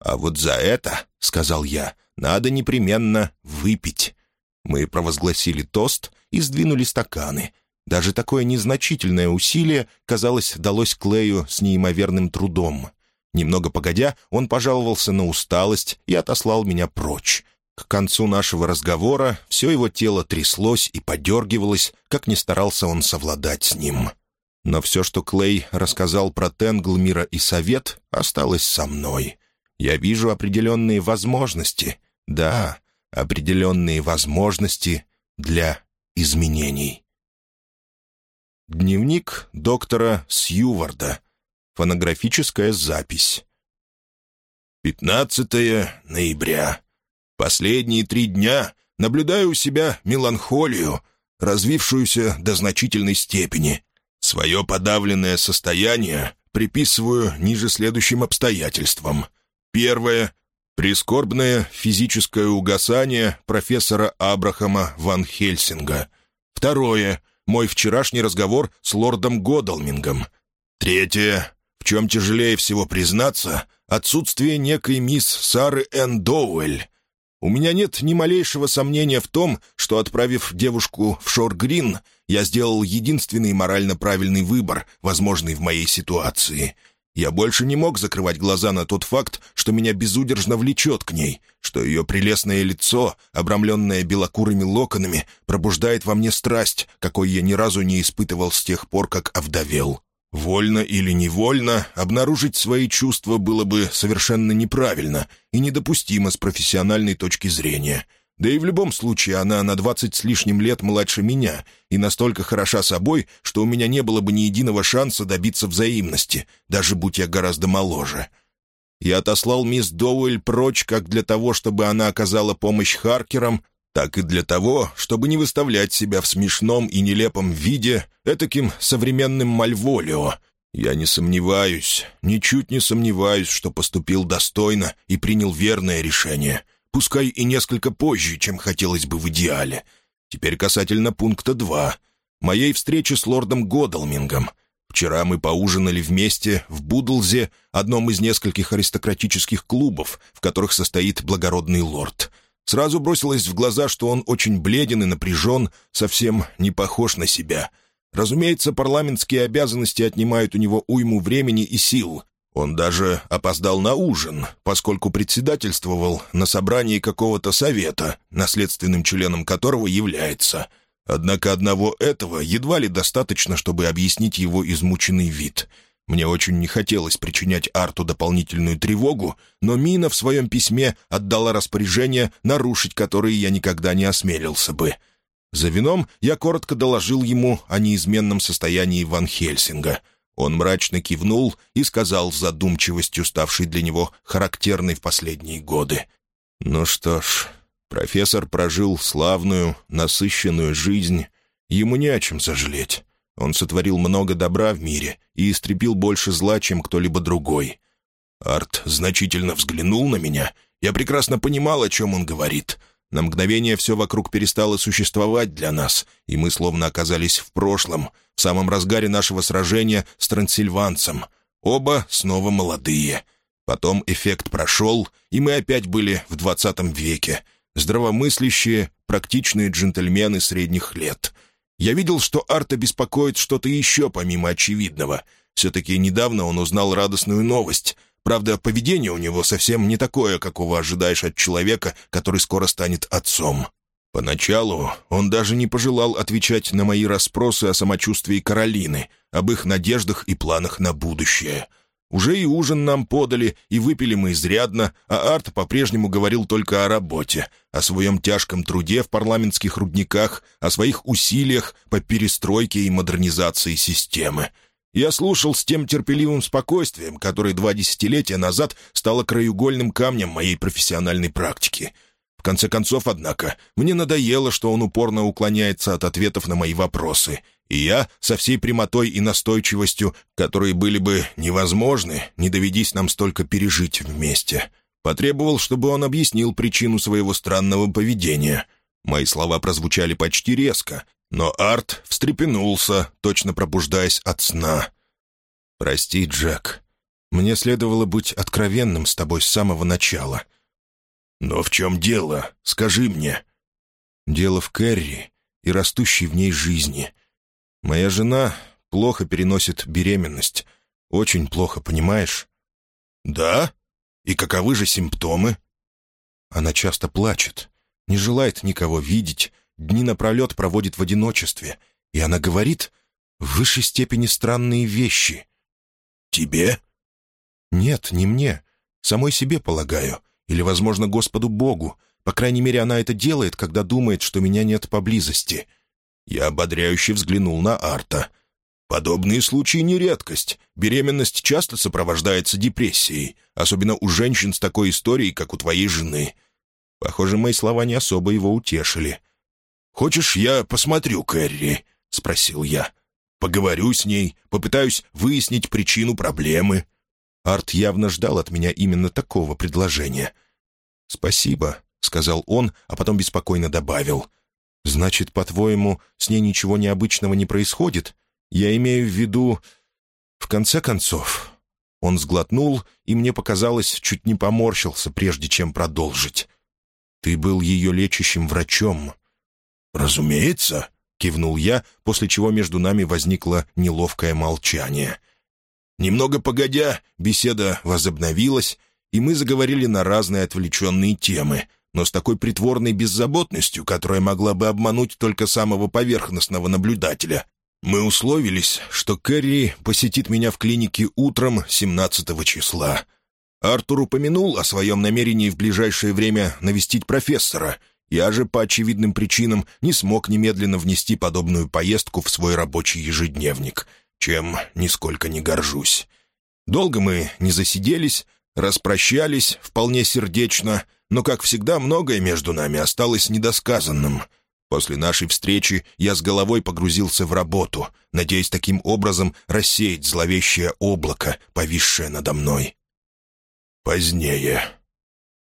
Speaker 1: «А вот за это, — сказал я, — надо непременно выпить». Мы провозгласили тост и сдвинули стаканы. Даже такое незначительное усилие, казалось, далось Клею с неимоверным трудом. Немного погодя, он пожаловался на усталость и отослал меня прочь. К концу нашего разговора все его тело тряслось и подергивалось, как ни старался он совладать с ним. Но все, что Клей рассказал про Тенглмира и Совет, осталось со мной. Я вижу определенные возможности. Да, определенные возможности для изменений. Дневник доктора Сьюварда. Фонографическая запись. 15 ноября. Последние три дня наблюдаю у себя меланхолию, развившуюся до значительной степени. Свое подавленное состояние приписываю ниже следующим обстоятельствам. Первое — прискорбное физическое угасание профессора Абрахама Ван Хельсинга. Второе — мой вчерашний разговор с лордом Годалмингом. Третье — в чем тяжелее всего признаться, отсутствие некой мисс Сары Энн Доуэль, у меня нет ни малейшего сомнения в том, что, отправив девушку в Шор-Грин, я сделал единственный морально правильный выбор, возможный в моей ситуации. Я больше не мог закрывать глаза на тот факт, что меня безудержно влечет к ней, что ее прелестное лицо, обрамленное белокурыми локонами, пробуждает во мне страсть, какой я ни разу не испытывал с тех пор, как овдовел. Вольно или невольно обнаружить свои чувства было бы совершенно неправильно и недопустимо с профессиональной точки зрения. Да и в любом случае она на двадцать с лишним лет младше меня и настолько хороша собой, что у меня не было бы ни единого шанса добиться взаимности, даже будь я гораздо моложе. Я отослал мисс Доуэль прочь как для того, чтобы она оказала помощь Харкерам, так и для того, чтобы не выставлять себя в смешном и нелепом виде этаким современным Мальволио. Я не сомневаюсь, ничуть не сомневаюсь, что поступил достойно и принял верное решение, пускай и несколько позже, чем хотелось бы в идеале. Теперь касательно пункта 2. Моей встречи с лордом Годалмингом. Вчера мы поужинали вместе в Будлзе, одном из нескольких аристократических клубов, в которых состоит благородный лорд — Сразу бросилось в глаза, что он очень бледен и напряжен, совсем не похож на себя. Разумеется, парламентские обязанности отнимают у него уйму времени и сил. Он даже опоздал на ужин, поскольку председательствовал на собрании какого-то совета, наследственным членом которого является. Однако одного этого едва ли достаточно, чтобы объяснить его измученный вид — мне очень не хотелось причинять Арту дополнительную тревогу, но Мина в своем письме отдала распоряжение, нарушить которые я никогда не осмелился бы. За вином я коротко доложил ему о неизменном состоянии Ван Хельсинга. Он мрачно кивнул и сказал с задумчивостью, ставшей для него характерной в последние годы. «Ну что ж, профессор прожил славную, насыщенную жизнь. Ему не о чем сожалеть. Он сотворил много добра в мире и истребил больше зла, чем кто-либо другой. Арт значительно взглянул на меня. Я прекрасно понимал, о чем он говорит. На мгновение все вокруг перестало существовать для нас, и мы словно оказались в прошлом, в самом разгаре нашего сражения с трансильванцем. Оба снова молодые. Потом эффект прошел, и мы опять были в двадцатом веке. Здравомыслящие, практичные джентльмены средних лет — я видел, что Арта беспокоит что-то еще помимо очевидного. Все-таки недавно он узнал радостную новость. Правда, поведение у него совсем не такое, какого ожидаешь от человека, который скоро станет отцом. Поначалу он даже не пожелал отвечать на мои расспросы о самочувствии Каролины, об их надеждах и планах на будущее — уже и ужин нам подали, и выпили мы изрядно, а Арт по-прежнему говорил только о работе, о своем тяжком труде в парламентских рудниках, о своих усилиях по перестройке и модернизации системы. Я слушал с тем терпеливым спокойствием, которое два десятилетия назад стало краеугольным камнем моей профессиональной практики. В конце концов, однако, мне надоело, что он упорно уклоняется от ответов на мои вопросы, и я со всей прямотой и настойчивостью, которые были бы невозможны, не доведись нам столько пережить вместе, потребовал, чтобы он объяснил причину своего странного поведения. Мои слова прозвучали почти резко, но Арт встрепенулся, точно пробуждаясь от сна. «Прости, Джек. Мне следовало быть откровенным с тобой с самого начала». «Но в чем дело? Скажи мне». «Дело в Кэрри и растущей в ней жизни. Моя жена плохо переносит беременность. Очень плохо, понимаешь?» «Да? И каковы же симптомы?» Она часто плачет, не желает никого видеть, дни напролет проводит в одиночестве, и она говорит в высшей степени странные вещи. «Тебе?» «Нет, не мне. Самой себе, полагаю. Или, возможно, Господу Богу. По крайней мере, она это делает, когда думает, что меня нет поблизости». Я ободряюще взглянул на Арта. «Подобные случаи не редкость. Беременность часто сопровождается депрессией, особенно у женщин с такой историей, как у твоей жены. Похоже, мои слова не особо его утешили. «Хочешь, я посмотрю Кэрри?» — спросил я. «Поговорю с ней, попытаюсь выяснить причину проблемы». Арт явно ждал от меня именно такого предложения. «Спасибо», — сказал он, а потом беспокойно добавил. «Значит, по-твоему, с ней ничего необычного не происходит? Я имею в виду... В конце концов...» Он сглотнул, и мне показалось, чуть не поморщился, прежде чем продолжить. Ты был ее лечащим врачом». «Разумеется», — кивнул я, после чего между нами возникло неловкое молчание. Немного погодя, беседа возобновилась, и мы заговорили на разные отвлеченные темы, но с такой притворной беззаботностью, которая могла бы обмануть только самого поверхностного наблюдателя. Мы условились, что Кэрри посетит меня в клинике утром 17 числа — Артур упомянул о своем намерении в ближайшее время навестить профессора. Я же, по очевидным причинам, не смог немедленно внести подобную поездку в свой рабочий ежедневник, чем нисколько не горжусь. Долго мы не засиделись, распрощались вполне сердечно, но, как всегда, многое между нами осталось недосказанным. После нашей встречи я с головой погрузился в работу, надеясь таким образом рассеять зловещее облако, повисшее надо мной. Позднее.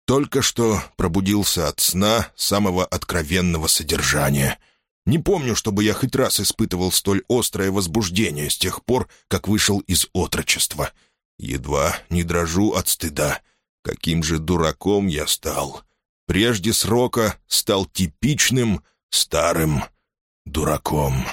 Speaker 1: Только что пробудился от сна самого откровенного содержания. Не помню, чтобы я хоть раз испытывал столь острое возбуждение с тех пор, как вышел из отрочества. Едва не дрожу от стыда. Каким же дураком я стал. Прежде срока стал типичным старым дураком».